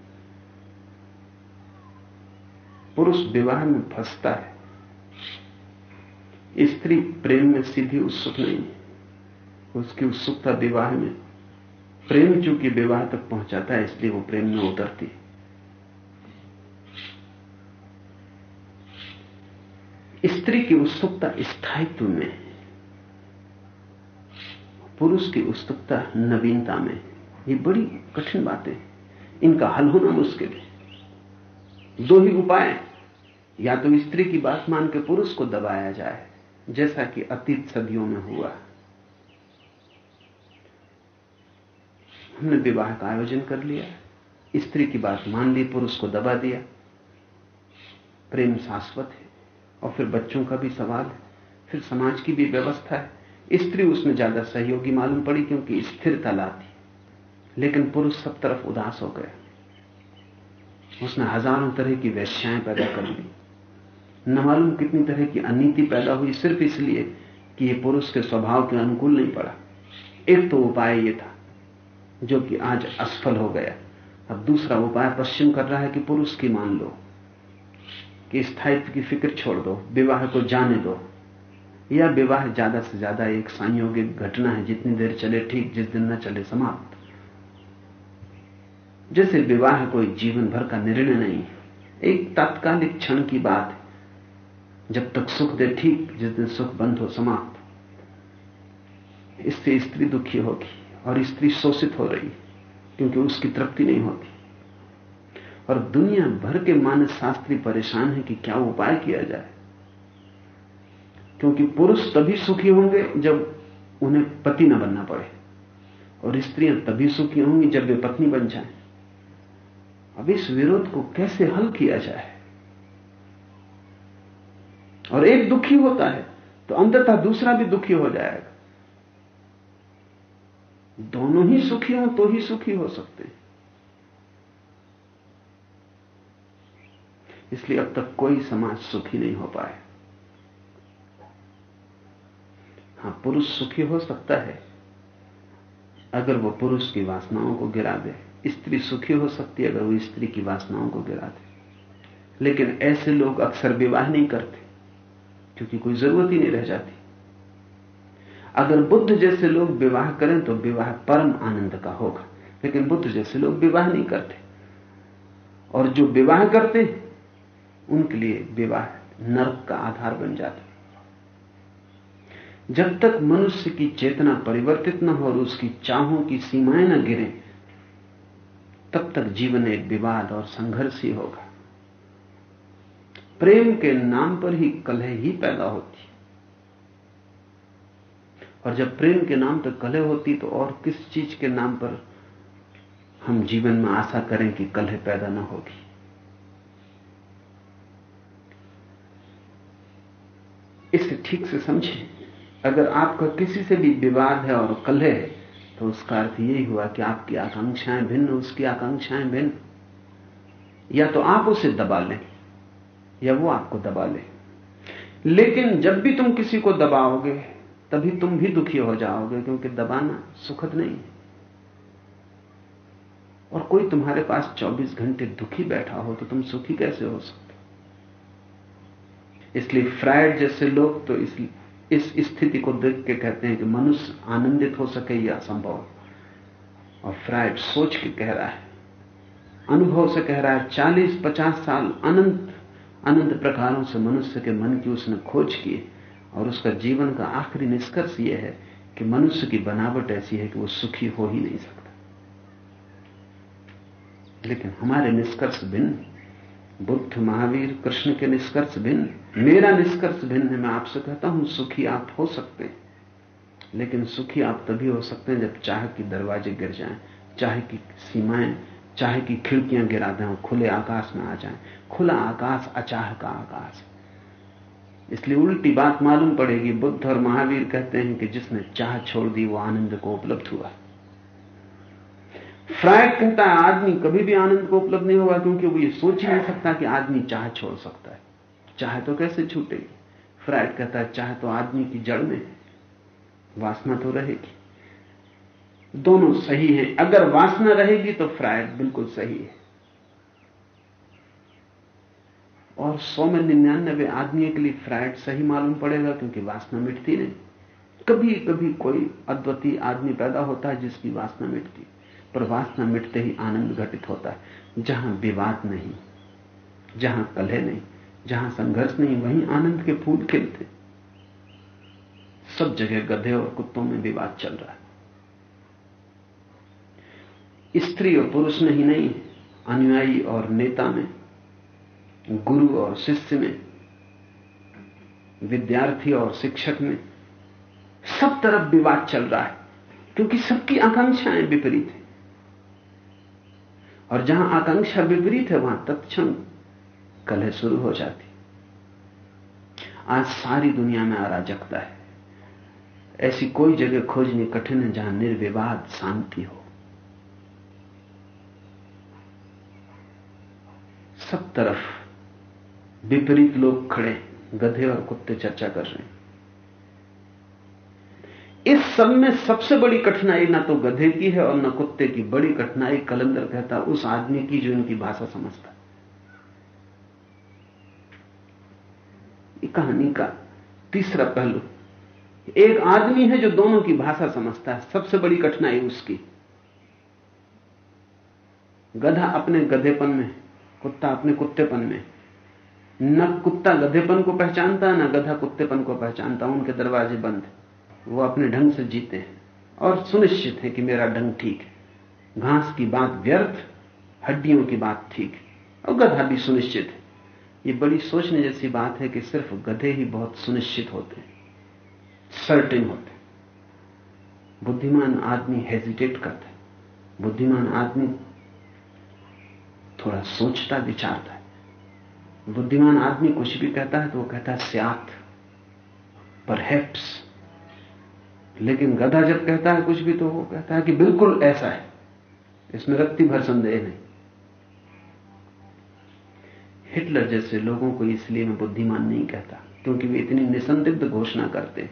पुरुष विवाह में फंसता है। स्त्री प्रेम में सीधी उत्सुक नहीं है। उसकी उत्सुकता विवाह में, प्रेम चूँकि विवाह तक पहुंचाता है, इसलिए वो प्रेम में उतरती है। स्त्री की उत्सुकता स्थायित्व में पुरुष की उत्सुकता नवीनता में ये बड़ी कठिन बातें इनका हल होना मुश्किल है। दो ही उपाय या तो स्त्री की बात मान के पुरुष को दबाया जाए, जैसा कि अतीत सदियों में हुआ। हमने विवाह का आयोजन कर लिया। स्त्री की बात मान ली, पुरुष को दबा दिया। प्रेम शाश्वत है। और फिर बच्चों का भी सवाल है, फिर समाज की भी व्यवस्था है। स्त्री उसमें ज़्यादा सहयोगी मालूम पड़ी क्योंकि स्थिरता लाती। लेकिन पुरुष सब तरफ़ उदास हो गया। उसने हज़ारों तरह की वैश्याएँ पैदा कर ली। न मालूम कितनी तरह की अनीति पैदा हुई, सिर्फ़ इसलिए कि यह पुरुष के स्वभाव के अनुकूल नहीं पड़ा। एक तो उपाय यह था, जो कि आज असफल हो गया। अब दूसरा उपाय पश्चिम कर रहा है कि पुरुष की मान लो। कि स्थायित्व की फ़िक्र छोड़ दो, विवाह को जाने दो। या विवाह ज़्यादा से ज़्यादा एक संयोगिक घटना है। जितनी देर चले, ठीक जिस दिन न चले, समाप्त। जैसे विवाह कोई जीवन भर का निर्णय नहीं है, एक तात्कालिक क्षण की बात है। जब तक सुख दे, ठीक जिस दिन सुख बंद हो, समाप्त। इससे स्त्री दुखी होगी और स्त्री शोषित हो रही, क्योंकि उसकी तृप्ति नहीं होती। और दुनिया भर के मानस शास्त्री परेशान है कि क्या उपाय किया जाए। क्योंकि पुरुष तभी सुखी होंगे जब उन्हें पति न बनना पड़े और स्त्रियाँ तभी सुखी होंगी जब वे पत्नी बन जाएँ। अब इस विरोध को कैसे हल किया जाए? और एक दुखी होता है तो अंततः दूसरा भी दुखी हो जाएगा। दोनों ही सुखी हो तो ही सुखी हो सकते हैं। इसलिए अब तक कोई समाज सुखी नहीं हो पाए हाँ, पुरुष सुखी हो सकता है, अगर वो पुरुष की वासनाओं को गिरा दे। स्त्री सुखी हो सकती है अगर वो स्त्री की वासनाओं को गिरा दे। लेकिन ऐसे लोग अक्सर विवाह नहीं करते, क्योंकि कोई ज़रूरत ही नहीं रह जाती। अगर बुद्ध जैसे लोग विवाह करें तो विवाह परम आनंद का होगा, लेकिन बुद्ध जैसे लोग विवाह नहीं करते। और जो विवाह करते उनके लिए विवाह नरक का आधार बन जाता है। जब तक मनुष्य की चेतना परिवर्तित न हो और उसकी चाहों की सीमाएँ न गिरे, तब तक जीवन एक विवाद और संघर्ष ही होगा। प्रेम के नाम पर ही कलह ही पैदा होती। और जब प्रेम के नाम पर कलह होती तो और किस चीज़ के नाम पर हम जीवन में आशा करें कि कलह पैदा न होगी? इसे ठीक से समझें। अगर आपका किसी से भी विवाद है और कलह है तो उसका अर्थ यही हुआ कि आपकी आकांक्षाएँ भिन्न, उसकी आकांक्षाएँ भिन्न। या तो आप उसे दबा लें, या वो आपको दबा ले। लेकिन जब भी तुम किसी को दबाओगे, तभी तुम भी दुखी हो जाओगे, क्योंकि दबाना सुखद नहीं है। और कोई तुम्हारे पास 24 घंटे दुखी बैठा हो तो तुम सुखी कैसे हो सकते इसलिए फ्राइड जैसे लोग तो इस इस स्थिति को देख के कहते हैं कि मनुष्य आनंदित हो सके यह असंभव। और फ्राइड सोच के कह रहा है। अनुभव से कह रहा है 40-50 साल अनंत अनंत प्रकारों से मनुष्य के मन की उसने खोज की और उसका जीवन का आखिरी निष्कर्ष यह है कि मनुष्य की बनावट ऐसी है कि वो सुखी हो ही नहीं सकता। लेकिन हमारे निष्कर्ष भिन्न। बुद्ध महावीर कृष्ण के निष्कर्ष भिन्न मेरा निष्कर्ष भिन्न है, मैं आपसे कहता हूँ, सुखी आप हो सकते हैं। लेकिन सुखी आप तभी हो सकते हैं जब चाह के दरवाजे गिर जाएँ, चाहे कि सीमाएँ, चाहे कि खिड़कियाँ गिरा दें खुले आकाश में आ जाएँ। खुला आकाश, अचाह का आकाश। इसलिए उल्टी बात मालूम पड़ेगी, बुद्ध और महावीर कहते हैं कि जिसने चाह छोड़ दी, वो आनंद को उपलब्ध हुआ। फ्राइड कहता है, आदमी कभी भी आनंद को उपलब्ध नहीं होगा क्योंकि वो ये सोच ही नहीं सकता कि आदमी चाह छोड़ सकता है। चाहे तो कैसे छूटेगी? फ्राइड कहता है, चाहे तो आदमी की जड़ में वासना तो रहेगी। दोनों सही हैं। अगर वासना रहेगी तो फ्राइड बिल्कुल सही है। और सौ में निन्यानबे आदमी के लिए फ्राइड सही मालूम पड़ेगा क्योंकि वासना मिटती नहीं। कभी कभी कोई अद्वितीय आदमी पैदा होता है जिसकी वासना मिटती। पर वासना मिटते ही आनंद घटित होता है। जहाँ विवाद नहीं, जहाँ कलह नहीं, जहाँ संघर्ष नहीं, वहीं आनंद के फूल खिलते। सब जगह गधे और कुत्तों में विवाद चल रहा है। स्त्री और पुरुष में ही नहीं, अनुयायी और नेता में, गुरु और शिष्य में, विद्यार्थी और शिक्षक में, सब तरफ़ विवाद चल रहा है, क्योंकि सबकी आकांक्षाएँ विपरीत है। और जहाँ आकांक्षा विपरीत है, वहाँ तत्क्षण कलह शुरू हो जाती। आज सारी दुनिया में अराजकता है। ऐसी कोई जगह खोजनी कठिन है जहाँ निर्विवाद शांति हो। सब तरफ़ विपरीत लोग खड़े गधे और कुत्ते चर्चा कर रहे हैं। इस सब में सबसे बड़ी कठिनाई ना तो गधे की है और न कुत्ते की। बड़ी कठिनाई कलंदर कहता, उस आदमी की जो इनकी भाषा समझता। कहानी का तीसरा पहलू। एक आदमी है जो दोनों की भाषा समझता है। सबसे बड़ी कठिनाई उसकी। गधा अपने गधेपन में, कुत्ता अपने कुत्तेपन में। न कुत्ता गधेपन को पहचानता है न गधा कुत्तेपन को पहचानता। उनके दरवाजे बंद। वो अपने ढंग से जीते हैं और सुनिश्चित है कि मेरा ढंग ठीक है। घास की बात व्यर्थ, हड्डियों की बात ठीक है। और गधा भी सुनिश्चित है। ये बड़ी सोचने जैसी बात है कि सिर्फ़ गधे ही बहुत सुनिश्चित होते हैं। सर्टिन होते हैं। बुद्धिमान आदमी हेजिटेट करता है। बुद्धिमान आदमी थोड़ा सोचता, विचारता है। बुद्धिमान आदमी कुछ भी कहता है तो वो कहता है, स्यात पर लेकिन गधा जब कहता है कुछ भी तो वो कहता है कि बिल्कुल ऐसा है। इसमें रत्ती भर संदेह नहीं। हिटलर जैसे लोगों को इसलिए मैं बुद्धिमान नहीं कहता, क्योंकि वे इतनी निसंदिग्ध घोषणा करते हैं।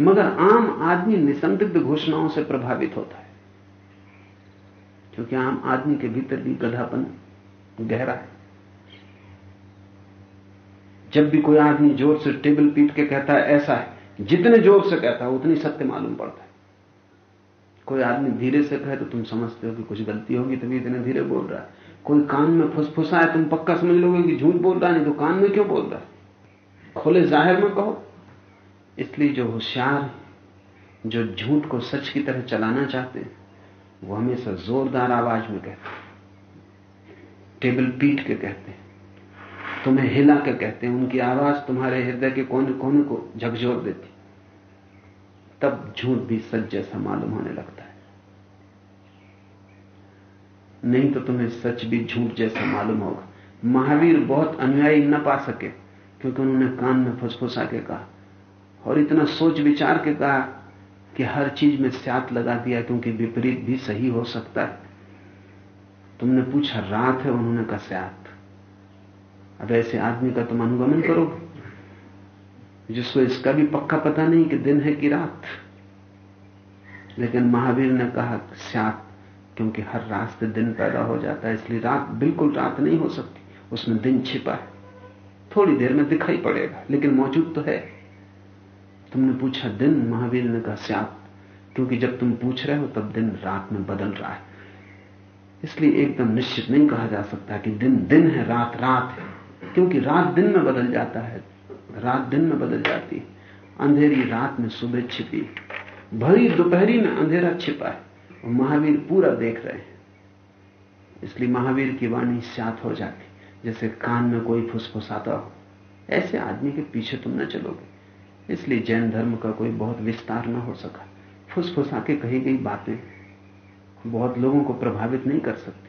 मगर आम आदमी निसंदिग्ध घोषणाओं से प्रभावित होता है, क्योंकि आम आदमी के भीतर भी गधापन गहरा है। जब भी कोई आदमी ज़ोर से टेबल पीट के कहता है, ऐसा है जितने ज़ोर से कहता है, उतनी सत्य मालूम पड़ता है। कोई आदमी धीरे से कहे तो तुम समझते हो कि कुछ गलती होगी, तभी इतने धीरे बोल रहा है। कोई कान में फुसफुसा है तुम पक्का समझ लोगे कि झूठ बोल रहा है, नहीं तो कान में क्यों बोल रहा है? खोले ज़ाहिर में कहो। इसलिए जो होशियार जो झूठ को सच की तरह चलाना चाहते हैं, वो हमेशा जोरदार आवाज़ में कहते टेबल पीट के कहते तुम्हें हिला के कहते हैं, उनकी आवाज़ तुम्हारे हृदय के कोने कोने को झकझोर देती। तब झूठ भी सच जैसा मालूम होने लगता है। नहीं तो तुम्हें सच भी झूठ जैसा मालूम होगा। महावीर बहुत अनुयायी न पा सके, क्योंकि उन्होंने कान में फुसफुसा के कहा, और इतना सोच विचार के कहा कि हर चीज़ में स्यात लगा दिया क्योंकि विपरीत भी सही हो सकता है। तुमने पूछा, रात है, उन्होंने कहा, स्यात। अब ऐसे आदमी का तुम अनुगमन करोगे जिसको इसका भी पक्का पता नहीं कि दिन है कि रात। लेकिन महावीर ने कहा, स्यात, क्योंकि हर रास्ते दिन पैदा हो जाता है, इसलिए रात, बिल्कुल रात नहीं हो सकती। उसमें दिन छिपा है। थोड़ी देर में दिखाई पड़ेगा, लेकिन मौजूद तो है। तुमने पूछा, दिन? महावीर ने कहा, स्यात, क्योंकि जब तुम पूछ रहे हो, तब दिन रात में बदल रहा है। इसलिए एकदम निश्चित नहीं कहा जा सकता कि दिन दिन है, रात रात है। क्योंकि रात दिन में बदल जाता है। रात दिन में बदल जाती है। अंधेरी रात में सुबह छिपी। भरी दोपहरी में अंधेरा छिपा है। और महावीर पूरा देख रहे हैं। इसलिए महावीर की वाणी स्यात हो जाती। जैसे कान में कोई फुसफुसाता हो। ऐसे आदमी के पीछे तुम न चलोगे। इसलिए जैन धर्म का कोई बहुत विस्तार न हो सका। फुसफुसा के कही गई बातें। बहुत लोगों को प्रभावित नहीं कर सकती।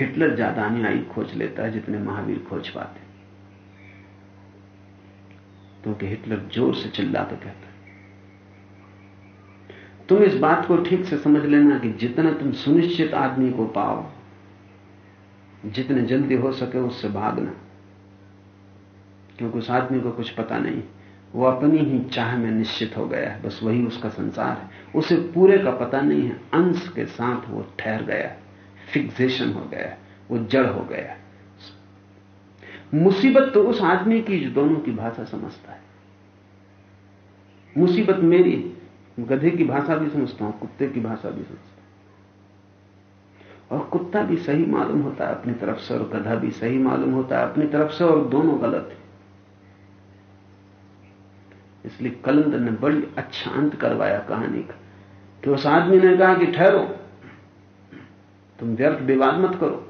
हिटलर ज़्यादा अनुयायी खोज लेता है जितने महावीर खोज पाते क्योंकि तो हिटलर ज़ोर से चिल्ला के कहता है। तुम इस बात को ठीक से समझ लेना कि जितना तुम सुनिश्चित आदमी को पाओ, जितने जल्दी हो सके उससे भागना। क्योंकि उस आदमी को कुछ पता नहीं, वो अपनी ही चाह में निश्चित हो गया है, बस वही उसका संसार है। उसे पूरे का पता नहीं है, अंश के साथ वो ठहर गया फिक्सेशन हो गया, वो जड़ हो गया। मुसीबत तो उस आदमी की जो दोनों की भाषा समझता है। मुसीबत मेरी, गधे की भाषा भी समझता हूँ, कुत्ते की भाषा भी समझता हूँ। और कुत्ता भी सही मालूम होता है, अपनी तरफ़ से और गधा भी सही मालूम होता है, अपनी तरफ़ से और दोनों गलत है। इसलिए कलंदर ने बड़ी अच्छा अंत करवाया कहानी का, कि उस आदमी ने कहा कि ठहरो। तुम व्यर्थ विवाद मत करो।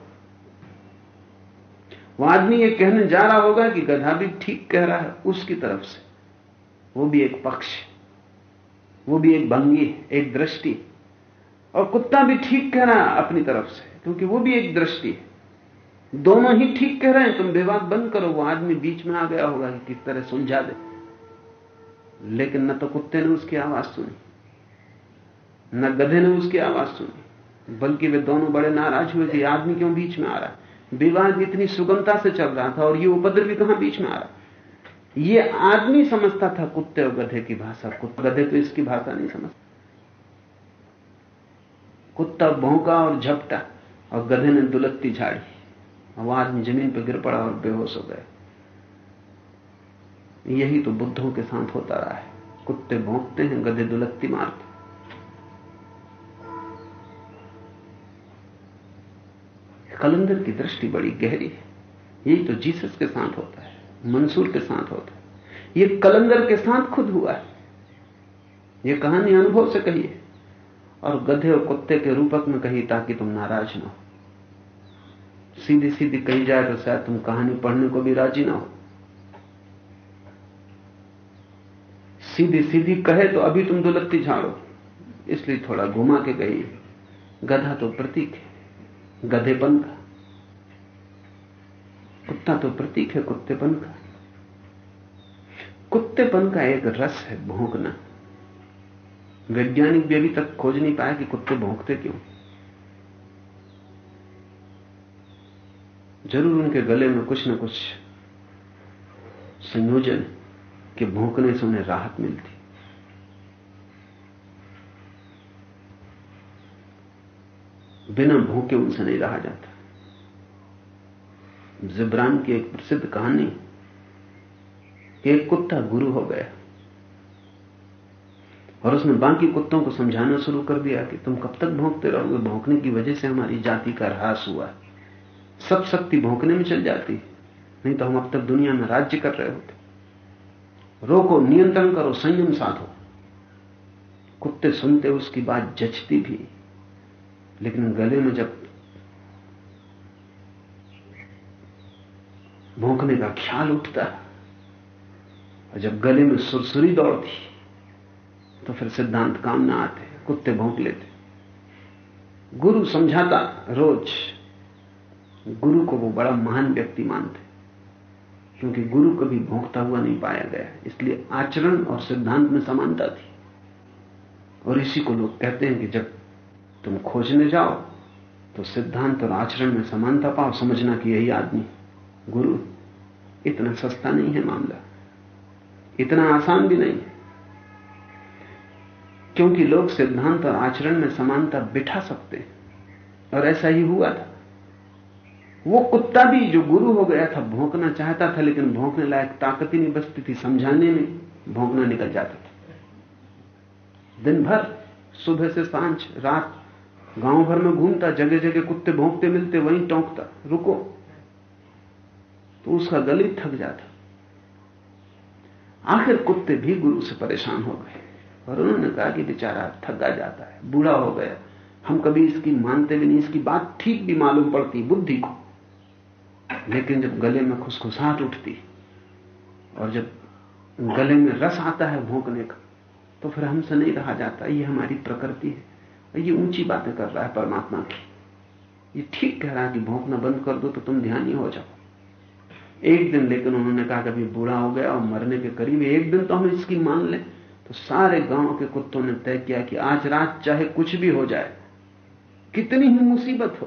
वह आदमी ये कहने जा रहा होगा कि गधा भी ठीक कह रहा है उसकी तरफ़ से। वो भी एक पक्ष वो भी एक भंगी एक दृष्टि और कुत्ता भी ठीक कह रहा है अपनी तरफ़ से, क्योंकि वो भी एक दृष्टि है। दोनों ही ठीक कह रहे हैं, तुम विवाद बंद करो। वो आदमी बीच में आ गया होगा कि किस तरह सुलझा दे। लेकिन न तो कुत्ते ने उसकी आवाज़ सुनी, न गधे ने उसकी आवाज़ सुनी। बल्कि वे दोनों बड़े नाराज़ हुए थे आदमी क्यों बीच में आ रहा है? विवाद इतनी सुगमता से चल रहा था और ये उपद्र भी कहाँ बीच में आ रहा ये आदमी समझता था कुत्ते और गधे की भाषा गधे तो इसकी भाषा नहीं समझता कुत्ता भौंका और झपटा और गधे ने दुलत्ती झाड़ी। वो आदमी ज़मीन पर गिर पड़ा और बेहोश हो गया। यही तो बुद्धों के साथ होता रहा है। कुत्ते भोंकते हैं, गधे दुलत्ती मारते कलंदर की दृष्टि बड़ी गहरी है। यही तो जीसस के साथ होता है मंसूर के साथ होता है। ये कलंदर के साथ खुद हुआ है। ये कहानी अनुभव से कही है। और गधे और कुत्ते के रूपक में कही ताकि तुम नाराज़ ना हो। सीधी सीधी कही जाए तो शायद तुम कहानी पढ़ने को भी राज़ी ना हो। सीधी सीधी कहे तो अभी तुम दुलत्ती झाड़ो, इसलिए थोड़ा घुमा के गई गधा तो प्रतीक है। गधेपन का कुत्ता तो प्रतीक है कुत्तेपन का कुत्तेपन का एक रस है, भोंकना। वैज्ञानिक भी अभी तक खोज नहीं पाया कि कुत्ते भोंकते क्यों। ज़रूर उनके गले में कुछ न कुछ संयोजन के भोंकने से उन्हें राहत मिलती। बिना भूखे उनसे नहीं रहा जाता। जिब्रान की एक प्रसिद्ध कहानी, एक कुत्ता गुरु हो गया। और उसने बाकी कुत्तों को समझाना शुरू कर दिया कि तुम कब तक भोंकते रहोगे? भोंकने की वजह से हमारी जाति का ह्रास हुआ। सब शक्ति भोंकने में चल जाती। नहीं तो हम अब तक दुनिया में राज्य कर रहे होते। रोको, नियंत्रण करो, संयम साधो। कुत्ते सुनते उसकी बात जचती भी। लेकिन गले में जब भोंकने का ख्याल उठता और जब गले में सुरसुरी दौड़ती तो फिर सिद्धांत काम ना आते, कुत्ते भोंक लेते। गुरु समझाता, रोज गुरु को वो बड़ा महान व्यक्ति मानते, क्योंकि गुरु कभी भोंकता हुआ नहीं पाया गया, इसलिए आचरण और सिद्धांत में समानता थी। और इसी को लोग कहते हैं कि जब तुम खोजने जाओ तो सिद्धांत और आचरण में समानता पाओ, समझना कि यही आदमी। गुरु, इतना सस्ता नहीं है मामला। इतना आसान भी नहीं क्योंकि लोग सिद्धांत और आचरण में समानता बिठा सकते हैं। और ऐसा ही हुआ था। वो कुत्ता भी जो गुरु हो गया था, भोंकना चाहता था, लेकिन भोंकने लायक ताकत ही नहीं बचती थी। समझाने में भोंकना निकल जाता था। दिन भर, सुबह से साँझ, रात गाँव भर में घूमता, जगह जगह कुत्ते भोंकते मिलते, वहीं टोंकता। रुको। तो उसका गली थक जाता। आखिर कुत्ते भी गुरु से परेशान हो गए। और उन्होंने कहा कि बेचारा थका जाता है, बूढ़ा हो गया। हम कभी इसकी मानते भी नहीं, इसकी बात ठीक भी मालूम पड़ती, बुद्धि को। लेकिन जब गले में खुसखुसाहट उठती और जब गले में रस आता है भोंकने का तो फिर हमसे नहीं रहा जाता, ये हमारी प्रकृति है। ये ऊँची बातें कर रहा है परमात्मा की। ये ठीक कह रहा है कि भोंकना बंद कर दो तो तुम ध्यान ही हो जाओ। एक दिन लेकिन उन्होंने कहा कि अभी बूढ़ा हो गया और मरने के करीब एक दिन तो हम इसकी मान लें। तो सारे गाँव के कुत्तों ने तय किया कि आज रात चाहे कुछ भी हो जाए, कितनी ही मुसीबत हो,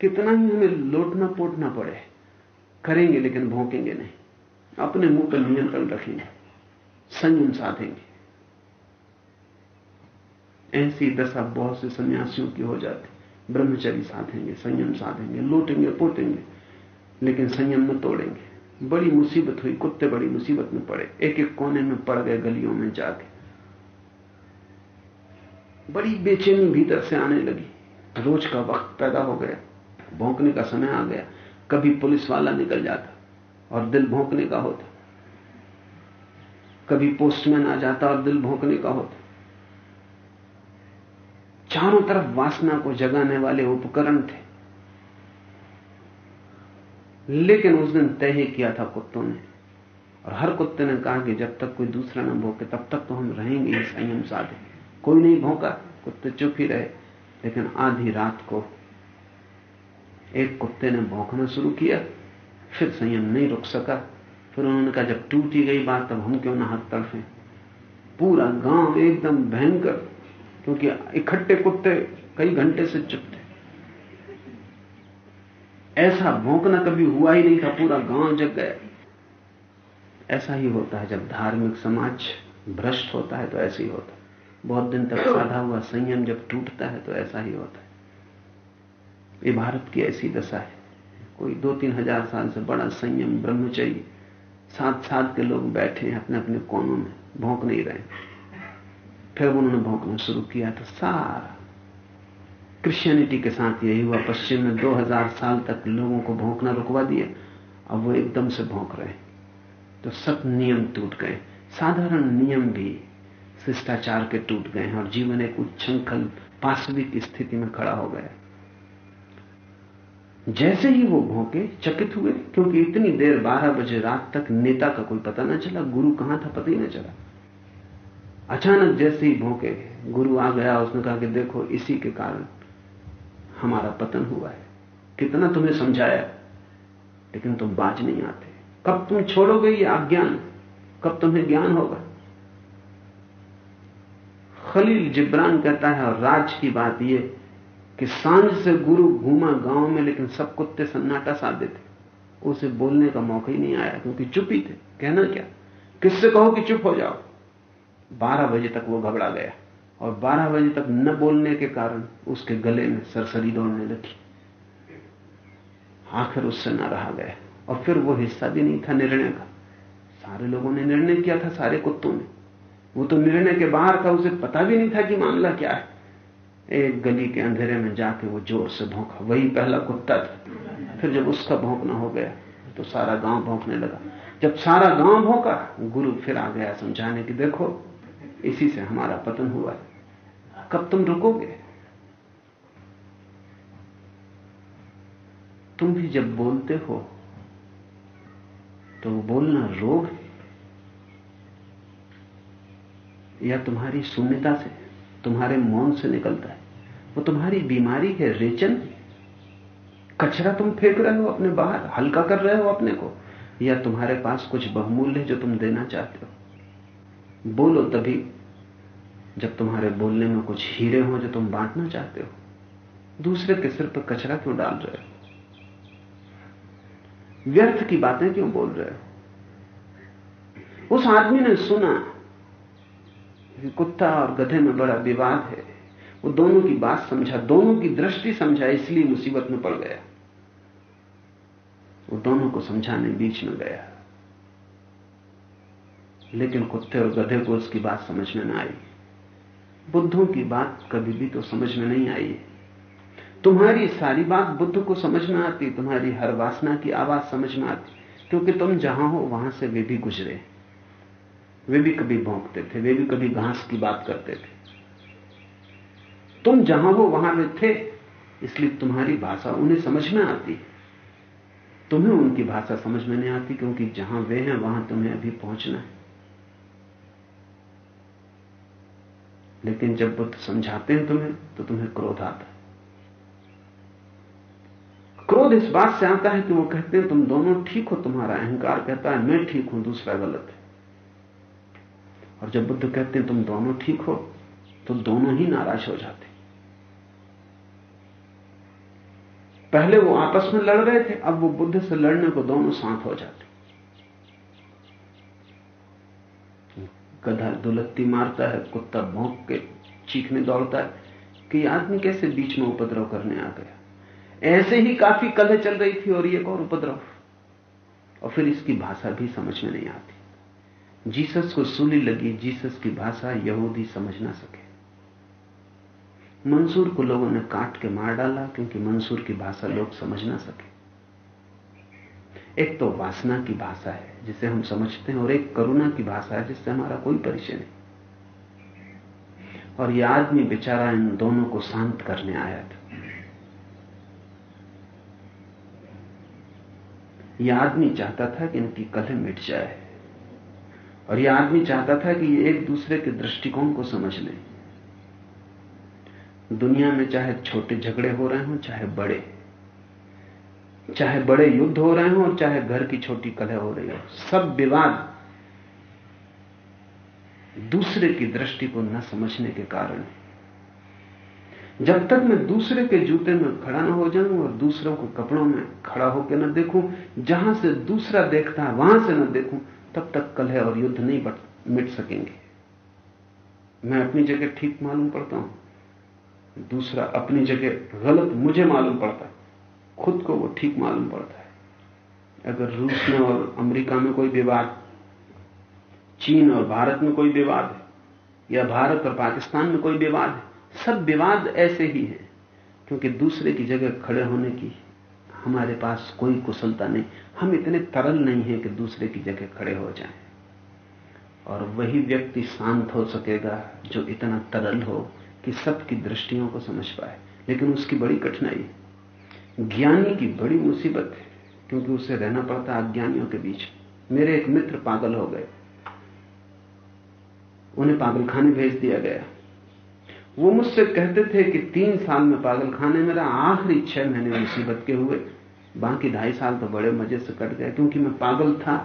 कितना ही हमें लोटना पोटना पड़े, करेंगे लेकिन भोंकेंगे नहीं। अपने मुँह पर नियंत्रण रखेंगे, संयम साधेंगे। ऐसी दशा बहुत से सन्यासियों की हो जाती। ब्रह्मचरी साधेंगे, संयम साधेंगे, लूटेंगे पोतेंगे लेकिन संयम न तोड़ेंगे। बड़ी मुसीबत हुई, कुत्ते बड़ी मुसीबत में पड़े। एक एक कोने में पड़ गए गलियों में जाके। बड़ी बेचैनी भीतर से आने लगी। रोज का वक्त पैदा हो गया, भौंकने का समय आ गया। कभी पुलिस वाला निकल जाता और दिल भौंकने का होता। कभी पोस्टमैन आ जाता और दिल भौंकने का होता। चारों तरफ़ वासना को जगाने वाले उपकरण थे। लेकिन उस दिन तय ही किया था कुत्तों ने। और हर कुत्ते ने कहा कि जब तक कोई दूसरा न भोंके, तब तक तो हम रहेंगे ही संयम साधे कोई नहीं भोंका, कुत्ते चुप ही रहे। लेकिन आधी रात को एक कुत्ते ने भौंकना शुरू किया। फिर संयम नहीं रुक सका। फिर उन्होंने कहा, जब टूटी गई बात, तब हम क्यों ना हाथ तड़फे पूरा गाँव एकदम भयंकर क्योंकि इकट्ठे कुत्ते कई घंटे से चुप थे ऐसा भौंकना कभी हुआ ही नहीं था, पूरा गाँव जग गया। ऐसा ही होता है, जब धार्मिक समाज भ्रष्ट होता है तो ऐसे ही होता है। बहुत दिन तक साधा हुआ संयम जब टूटता है तो ऐसा ही होता है। ये भारत की ऐसी दशा है। कोई दो तीन हज़ार साल से बड़ा संयम ब्रह्मचर्य साथ साथ के लोग बैठे हैं अपने अपने कोनों में, भोंक नहीं रहे फिर उन्होंने भोंकना शुरू किया तो सारा क्रिश्चियनिटी के साथ यही हुआ। पश्चिम में 2000 साल तक लोगों को भोंकना रुकवा दिया। अब वो एकदम से भोंक रहे तो सब नियम टूट गए। साधारण नियम भी शिष्टाचार के टूट गए हैं और जीवन एक उच्छृंखल पाशविक स्थिति में खड़ा हो गया। जैसे ही वो भोंके चकित हुए, क्योंकि इतनी देर बारह बजे रात तक नेता का कोई पता न चला, गुरु कहाँ था पता ही न चला। अचानक जैसे ही भौंके, गुरु आ गया, उसने कहा कि देखो, इसी के कारण हमारा पतन हुआ है। कितना तुम्हें समझाया, लेकिन तुम बाज नहीं आते। कब तुम छोड़ोगे ये अज्ञान? कब तुम्हें ज्ञान होगा? खलील जिब्रान कहता है, और राज की बात यह कि साँझ से गुरु घूमा गाँव में, लेकिन सब कुत्ते सन्नाटा साधे थे। उसे बोलने का मौका ही नहीं आया, क्योंकि चुप ही थे। कहना क्या? किससे कहो कि चुप हो जाओ? बारह बजे तक वो घबरा गया और बारह बजे तक न बोलने के कारण उसके गले में सरसरी दौड़ने लगी। आखिर उससे न रहा गया और फिर वो हिस्सा भी नहीं था निर्णय का। सारे लोगों ने निर्णय किया था, सारे कुत्तों ने। वो तो निर्णय के बाहर था, उसे पता भी नहीं था कि मामला क्या है। एक गली के अंधेरे में जाके वो ज़ोर से भौंका। वही पहला कुत्ता था। फिर जब उसका भौंकना हो गया तो सारा गाँव भौंकने लगा। जब सारा गाँव भौंका, गुरु फिर आ गया समझाने की देखो इसी से हमारा पतन हुआ है। कब तुम रुकोगे? तुम भी जब बोलते हो तो बोलना रोग है। या तुम्हारी शून्यता से, तुम्हारे मौन से निकलता है। वो तुम्हारी बीमारी है रेचन कचरा तुम फेंक रहे हो अपने बाहर, हल्का कर रहे हो अपने को। या तुम्हारे पास कुछ बहुमूल्य है जो तुम देना चाहते हो? बोलो तभी जब तुम्हारे बोलने में कुछ हीरे हो जो तुम बांटना चाहते हो, दूसरे के सिर पर कचरा क्यों डाल रहे हो? व्यर्थ की बातें क्यों बोल रहे हो? उस आदमी ने सुना कुत्ता और गधे में बड़ा विवाद है। वो दोनों की बात समझा, दोनों की दृष्टि समझा, इसलिए मुसीबत में पड़ गया। वो दोनों को समझाने बीच में गया। लेकिन कुत्ते और गधे को उसकी बात समझ में ना आई। बुद्धों की बात कभी भी तो समझ में नहीं आई। तुम्हारी सारी बात बुद्ध को समझ में आती, तुम्हारी हर वासना की आवाज़ समझ में आती, क्योंकि तुम जहाँ हो वहाँ से वे भी गुजरे। वे भी कभी भोंकते थे, वे भी कभी घास की बात करते थे। तुम जहाँ हो वहाँ वे थे, इसलिए तुम्हारी भाषा उन्हें समझ में आती। तुम्हें उनकी भाषा समझ में नहीं आती, क्योंकि जहाँ वे हैं, वहाँ तुम्हें अभी पहुँचना है। लेकिन जब बुद्ध समझाते हैं तुम्हें तो तुम्हें क्रोध आता है। क्रोध इस बात से आता है कि वो कहते हैं, तुम दोनों ठीक हो, तुम्हारा अहंकार कहता है, मैं ठीक हूँ, दूसरा गलत है। और जब बुद्ध कहते हैं, तुम दोनों ठीक हो तो दोनों ही नाराज़ हो जाते पहले वो आपस में लड़ रहे थे, अब वो बुद्ध से लड़ने को दोनों साथ हो जाते गधा दुलत्ती मारता है, कुत्ता भोंक के चीखने दौड़ता है, कि आदमी कैसे बीच में उपद्रव करने आ गया? ऐसे ही काफ़ी कलह चल रही थी और एक और उपद्रव? और फिर इसकी भाषा भी समझ में नहीं आती। जीसस को सूली लगी, जीसस की भाषा यहूदी समझ ना सके। मंसूर को लोगों ने काट के मार डाला, क्योंकि मंसूर की भाषा लोग समझ ना सके। एक तो वासना की भाषा है, जिसे हम समझते हैं, और एक करुणा की भाषा है, जिससे हमारा कोई परिचय नहीं। और यह आदमी बेचारा इन दोनों को शांत करने आया था। यह आदमी चाहता था कि इनकी कलह मिट जाए, और यह आदमी चाहता था कि ये एक दूसरे के दृष्टिकोण को समझ लें। दुनिया में चाहे छोटे झगड़े हो रहे हों, चाहे बड़े चाहे बड़े युद्ध हो रहे हों और चाहे घर की छोटी कलह हो रही हो, सब विवाद दूसरे की दृष्टि को न समझने के कारण है। जब तक मैं दूसरे के जूते में खड़ा न हो जाऊँ और दूसरों को कपड़ों में खड़ा होकर न देखूँ, जहाँ से दूसरा देखता है, वहाँ से न देखूँ, तब तक कलह और युद्ध नहीं मिट सकेंगे। मैं अपनी जगह ठीक मालूम पड़ता हूँ, दूसरा अपनी जगह गलत मुझे मालूम पड़ता है। खुद को वो ठीक मालूम पड़ता है। अगर रूस में और अमेरिका में कोई विवाद, चीन और भारत में कोई विवाद है, या भारत और पाकिस्तान में कोई विवाद है, सब विवाद ऐसे ही हैं, क्योंकि दूसरे की जगह खड़े होने की हमारे पास कोई कुशलता नहीं। हम इतने तरल नहीं हैं कि दूसरे की जगह खड़े हो जाएँ। और वही व्यक्ति शांत हो सकेगा जो इतना तरल हो कि सबकी दृष्टियों को समझ पाए। लेकिन उसकी बड़ी कठिनाई ज्ञानी की बड़ी मुसीबत है, क्योंकि उसे रहना पड़ता है अज्ञानियों के बीच। मेरे एक मित्र पागल हो गए। उन्हें पागलखाने भेज दिया गया। वो मुझसे कहते थे कि तीन साल में पागलखाने मेरा आखिरी छह महीने मुसीबत के हुए। बाकी ढाई साल तो बड़े मज़े से कट गए, क्योंकि मैं पागल था।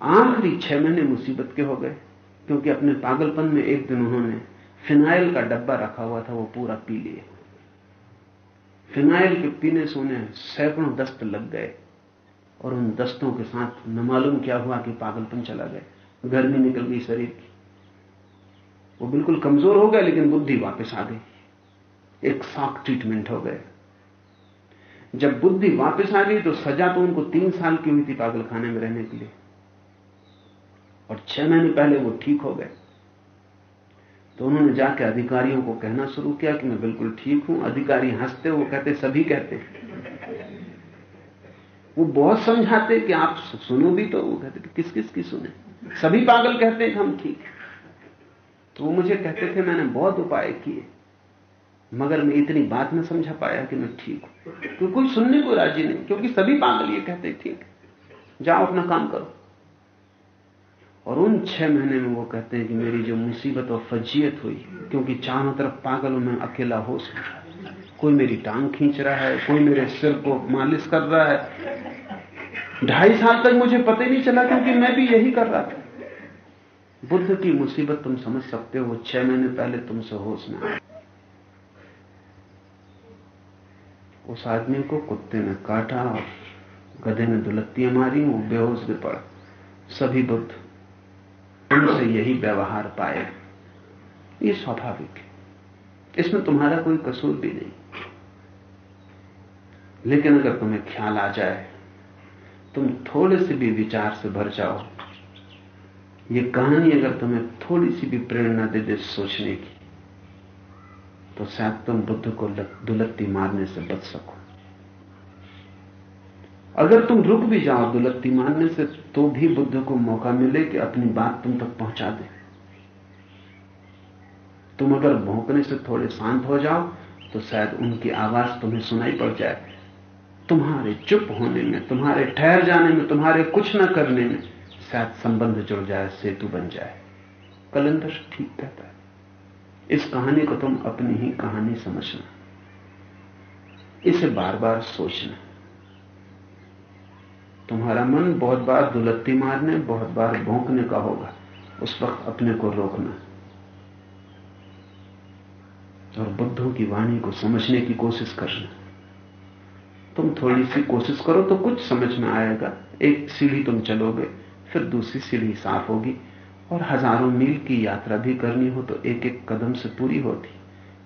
आखिरी छह महीने मुसीबत के हो गए, क्योंकि अपने पागलपन में एक दिन उन्होंने फिनाइल का डब्बा रखा हुआ था, वो पूरा पी लिए। फिनाइल के पीने से उन्हें सैकड़ों दस्त लग गए और उन दस्तों के साथ न मालूम क्या हुआ कि पागलपन चला गया। गर्मी निकल गई शरीर की। वो बिल्कुल कमज़ोर हो गया लेकिन बुद्धि वापस आ गई। एक शॉक ट्रीटमेंट हो गया जब बुद्धि वापस आ गई तो सजा तो उनको तीन साल की हुई थी पागलखाने में रहने के लिए। और छह महीने पहले वो ठीक हो गए। तो उन्होंने जाके अधिकारियों को कहना शुरू किया कि मैं बिल्कुल ठीक हूँ। अधिकारी हँसते, वो कहते, सभी कहते वो बहुत समझाते कि आप सुनो भी तो वो कहते कि किस किस की सुने? सभी पागल कहते हैं हम ठीक तो वो मुझे कहते थे, मैंने बहुत उपाय किए, मगर मैं इतनी बात न समझा पाया कि मैं ठीक हूँ। क्योंकि कोई सुनने को राज़ी नहीं, क्योंकि सभी पागल ये कहते ठीक जाओ अपना काम करो। और उन छह महीने में वो कहते हैं कि मेरी जो मुसीबत और फजीयत हुई, क्योंकि चारों तरफ़ पागलों में अकेला हो सकता कोई मेरी टांग खींच रहा है, कोई मेरे सिर को मालिश कर रहा है। ढाई साल तक मुझे पता ही नहीं चला, क्योंकि मैं भी यही कर रहा था। बुद्ध की मुसीबत तुम समझ सकते हो छह महीने पहले तुमसे होश में आया। उस आदमी को कुत्ते ने काटा और गधे ने दुलत्तियाँ मारी, वो बेहोश भी पड़ा। सभी बुद्ध उनसे यही व्यवहार पाए। ये स्वाभाविक है। इसमें तुम्हारा कोई कसूर भी नहीं। लेकिन अगर तुम्हें ख्याल आ जाए, तुम थोड़े से भी विचार से भर जाओ। ये कहानी अगर तुम्हें थोड़ी सी भी प्रेरणा दे दे सोचने की तो शायद तुम बुद्ध को दुलत्ती मारने से बच सको। अगर तुम रुक भी जाओ दुलत्ती मानने से तो भी बुद्ध को मौका मिले कि अपनी बात तुम तक पहुँचा दे। तुम अगर भौंकने से थोड़े शांत हो जाओ तो शायद उनकी आवाज़ तुम्हें सुनाई पड़ जाए। तुम्हारे चुप होने में, तुम्हारे ठहर जाने में, तुम्हारे कुछ न करने में शायद संबंध जुड़ जाए, सेतु बन जाए। कलंदर ठीक कहता है। इस कहानी को तुम अपनी ही कहानी समझना। इसे बार बार सोचना। तुम्हारा मन बहुत बार दुलत्ती मारने, बहुत बार भोंकने का होगा। उस वक्त अपने को रोकना। और बुद्धों की वाणी को समझने की कोशिश करना। तुम थोड़ी सी कोशिश करो तो कुछ समझ में आएगा। एक सीढ़ी तुम चलोगे, फिर दूसरी सीढ़ी साफ़ होगी। और हज़ारों मील की यात्रा भी करनी हो तो एक एक कदम से पूरी होती।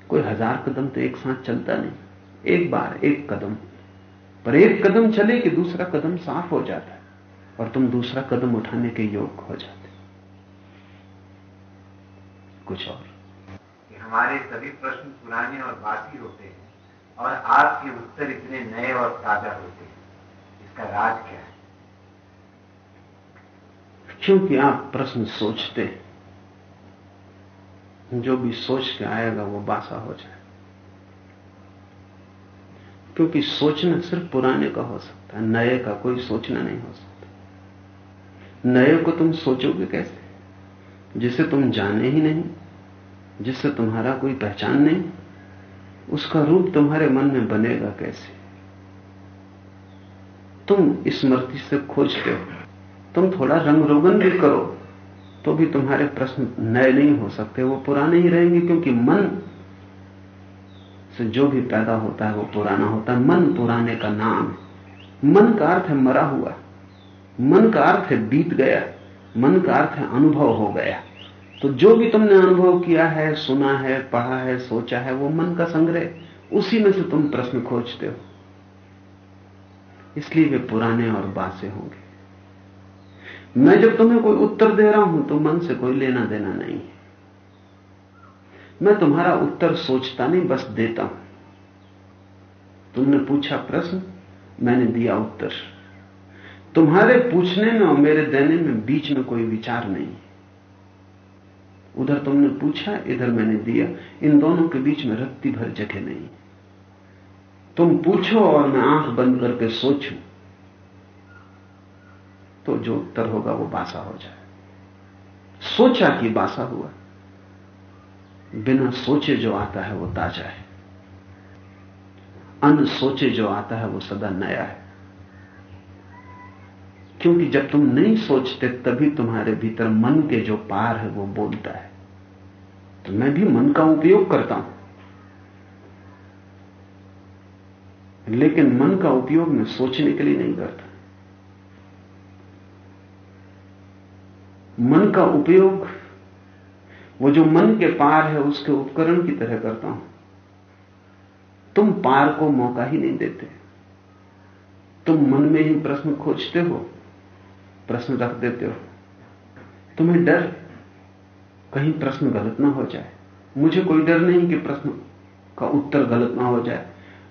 कोई हज़ार कदम तो एक साथ चलता नहीं। एक बार, एक कदम। पर एक कदम चले कि दूसरा कदम साफ़ हो जाता है और तुम दूसरा कदम उठाने के योग हो जाते कुछ और। हमारे सभी प्रश्न पुराने और बासी होते हैं और आपके उत्तर इतने नए और ताज़ा होते हैं। इसका राज क्या है? क्योंकि आप प्रश्न सोचते हैं जो भी सोच के आएगा वो बासा हो जाए क्योंकि सोचना सिर्फ़ पुराने का हो सकता है, नए का कोई सोचना नहीं हो सकता। नए को तुम सोचोगे कैसे? जिसे तुम जाने ही नहीं, जिससे तुम्हारा कोई पहचान नहीं, उसका रूप तुम्हारे मन में बनेगा कैसे? तुम स्मृति से खोजते हो। तुम थोड़ा रंग रोगन भी करो तो भी तुम्हारे प्रश्न नए नहीं हो सकते, वो पुराने ही रहेंगे, क्योंकि मन से जो भी पैदा होता है वो पुराना होता है। मन पुराने का नाम है। मन का अर्थ है मरा हुआ। मन का अर्थ है बीत गया। मन का अर्थ है अनुभव हो गया। तो जो भी तुमने अनुभव किया है, सुना है, पढ़ा है, सोचा है, वो मन का संग्रह। उसी में से तुम प्रश्न खोजते हो। इसलिए वे पुराने और बासे होंगे। मैं जब तुम्हें कोई उत्तर दे रहा हूँ तो मन से कोई लेना देना नहीं है। मैं तुम्हारा उत्तर सोचता नहीं, बस देता हूँ। तुमने पूछा प्रश्न, मैंने दिया उत्तर। तुम्हारे पूछने में और मेरे देने में बीच में कोई विचार नहीं। उधर तुमने पूछा, इधर मैंने दिया। इन दोनों के बीच में रत्ती भर जगह नहीं। तुम पूछो और मैं आँख बंद करके सोचूं। तो जो उत्तर होगा वो बासा हो जाए। सोचा कि बासा हुआ। बिना सोचे जो आता है वो ताज़ा है। अन सोचे जो आता है वो सदा नया है। क्योंकि जब तुम नहीं सोचते, तभी तुम्हारे भीतर मन के जो पार है वो बोलता है। तो मैं भी मन का उपयोग करता हूँ। लेकिन मन का उपयोग मैं सोचने के लिए नहीं करता। मन का उपयोग वो जो मन के पार है, उसके उपकरण की तरह करता हूँ। तुम पार को मौका ही नहीं देते। तुम मन में ही प्रश्न खोजते हो, प्रश्न रख देते हो। तुम्हें डर कहीं प्रश्न गलत ना हो जाए। मुझे कोई डर नहीं कि प्रश्न का उत्तर गलत ना हो जाए।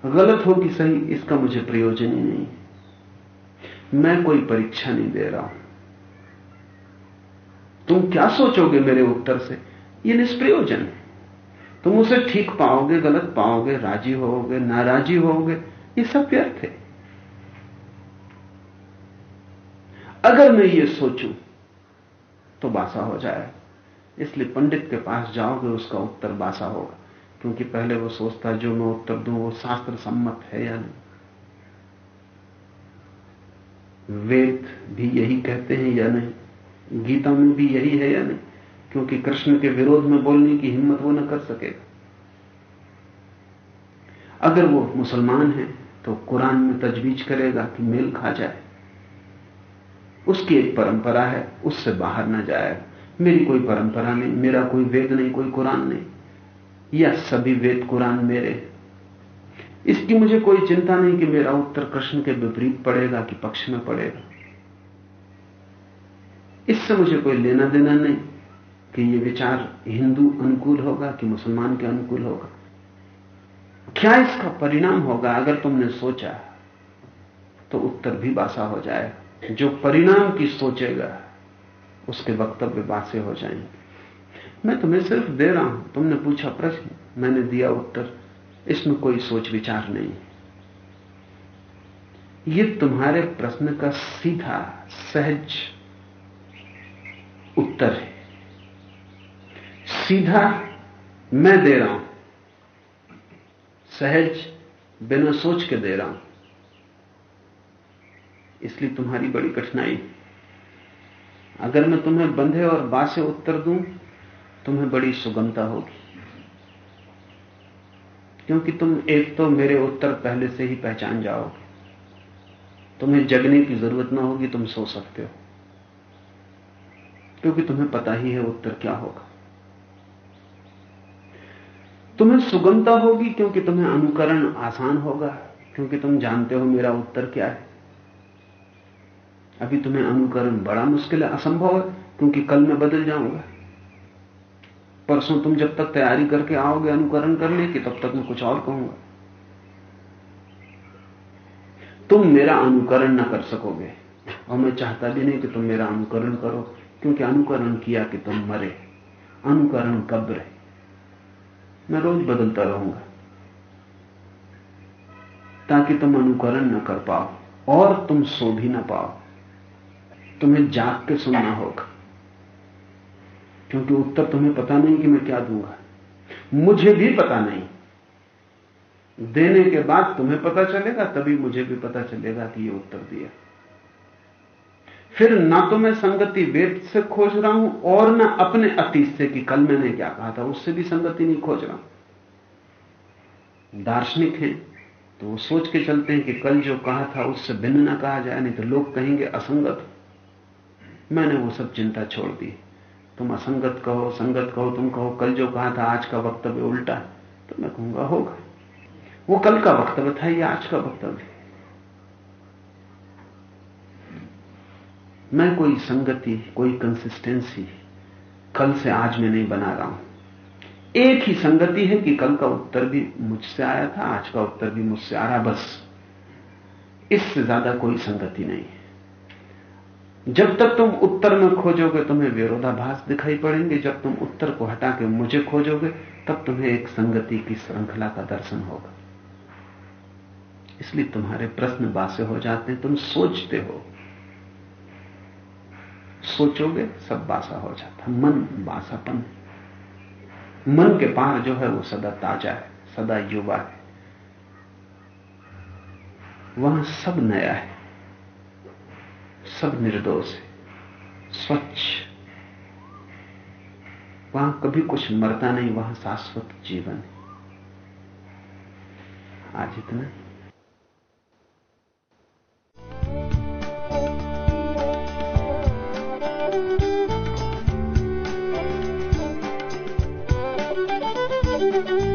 गलत हो कि सही, इसका मुझे प्रयोजन ही नहीं। मैं कोई परीक्षा नहीं दे रहा हूँ। तुम क्या सोचोगे मेरे उत्तर से? ये निष्प्रयोजन है। तुम उसे ठीक पाओगे, गलत पाओगे, राज़ी होोगे नाराजी होोगे ये सब व्यर्थ है। अगर मैं ये सोचूं तो बासा हो जाए। इसलिए पंडित के पास जाओगे, उसका उत्तर बासा होगा। क्योंकि पहले वो सोचता, जो मैं उत्तर दूँ, वो शास्त्र सम्मत है या नहीं? वेद भी यही कहते हैं या नहीं? गीता में भी यही है या नहीं? क्योंकि कृष्ण के विरोध में बोलने की हिम्मत वो न कर सकेगा अगर वो मुसलमान है तो कुरान में तजवीज करेगा कि मेल खा जाए। उसकी एक परंपरा है, उससे बाहर ना जाए। मेरी कोई परंपरा नहीं, मेरा कोई वेद नहीं, कोई कुरान नहीं। या सभी वेद कुरान मेरे। इसकी मुझे कोई चिंता नहीं कि मेरा उत्तर कृष्ण के विपरीत पड़ेगा कि पक्ष में पड़ेगा। इससे मुझे कोई लेना देना नहीं। कि ये विचार हिंदू अनुकूल होगा कि मुसलमान के अनुकूल होगा? क्या इसका परिणाम होगा? अगर तुमने सोचा तो उत्तर भी बासा हो जाएगा। जो परिणाम की सोचेगा, उसके वक्तव्य बासे हो जाएँगे। मैं तुम्हें सिर्फ़ दे रहा हूँ, तुमने पूछा प्रश्न, मैंने दिया उत्तर। इसमें कोई सोच विचार नहीं ये तुम्हारे प्रश्न का सीधा, सहज उत्तर है। सीधा मैं दे रहा हूँ। सहज बिना सोच के दे रहा हूँ। इसलिए तुम्हारी बड़ी कठिनाई। अगर मैं तुम्हें बंधे और बासे उत्तर दूँ, तुम्हें बड़ी सुगमता होगी। क्योंकि तुम एक तो मेरे उत्तर पहले से ही पहचान जाओगे। तुम्हें जगने की ज़रूरत ना होगी, तुम सो सकते हो। क्योंकि तुम्हें पता ही है उत्तर क्या होगा। तुम्हें सुगमता होगी क्योंकि तुम्हें अनुकरण आसान होगा, क्योंकि तुम जानते हो मेरा उत्तर क्या है। अभी तुम्हें अनुकरण बड़ा मुश्किल है, असंभव है, क्योंकि कल मैं बदल जाऊँगा। परसों तुम जब तक तैयारी करके आओगे अनुकरण करने की, तब तक मैं कुछ और कहूँगा। तुम मेरा अनुकरण ना कर सकोगे, और मैं चाहता भी नहीं कि तुम मेरा अनुकरण करो, क्योंकि अनुकरण किया कि तुम मरे। अनुकरण कब्र है। मैं रोज बदलता रहूँगा, ताकि तुम अनुकरण न कर पाओ और तुम सो भी ना पाओ। तुम्हें जाग के सुनना होगा, क्योंकि उत्तर तुम्हें पता नहीं कि मैं क्या दूँगा। मुझे भी पता नहीं। देने के बाद तुम्हें पता चलेगा, तभी मुझे भी पता चलेगा कि ये उत्तर दिया। फिर ना तो मैं संगति वेद से खोज रहा हूँ, और ना अपने अतीत से कि। कल मैंने क्या कहा था, उससे भी संगति नहीं खोज रहा हूँ। दार्शनिक हैं तो वो सोच के चलते हैं कि कल जो कहा था, उससे भिन्न ना कहा जाए, नहीं तो लोग कहेंगे असंगत। मैंने वो सब चिंता छोड़ दी। तुम असंगत कहो, संगत कहो, तुम कहो, कल जो कहा था, आज का वक्तव्य उल्टा तो मैं कहूँगा, होगा। वो कल का वक्तव्य था, ये आज का वक्तव्य मैं कोई संगति, कोई कंसिस्टेंसी कल से आज में नहीं बना रहा हूँ। एक ही संगति है कि कल का उत्तर भी मुझसे आया था, आज का उत्तर भी मुझसे आ रहा बस। इससे ज़्यादा कोई संगति नहीं है। जब तक तुम उत्तर में खोजोगे, तुम्हें विरोधाभास दिखाई पड़ेंगे। जब तुम उत्तर को हटा के मुझे खोजोगे, तब तुम्हें एक संगति की श्रृंखला का दर्शन होगा। इसलिए तुम्हारे प्रश्न बासे हो जाते हैं, तुम सोचते हो। सोचोगे, सब बासा हो जाता मन बासापन। मन के पार जो है, वो सदा ताज़ा है, सदा युवा है। वहाँ सब नया है। सब निर्दोष है। स्वच्छ। वहाँ कभी कुछ मरता नहीं, वहाँ शाश्वत जीवन है। आज इतना thank you.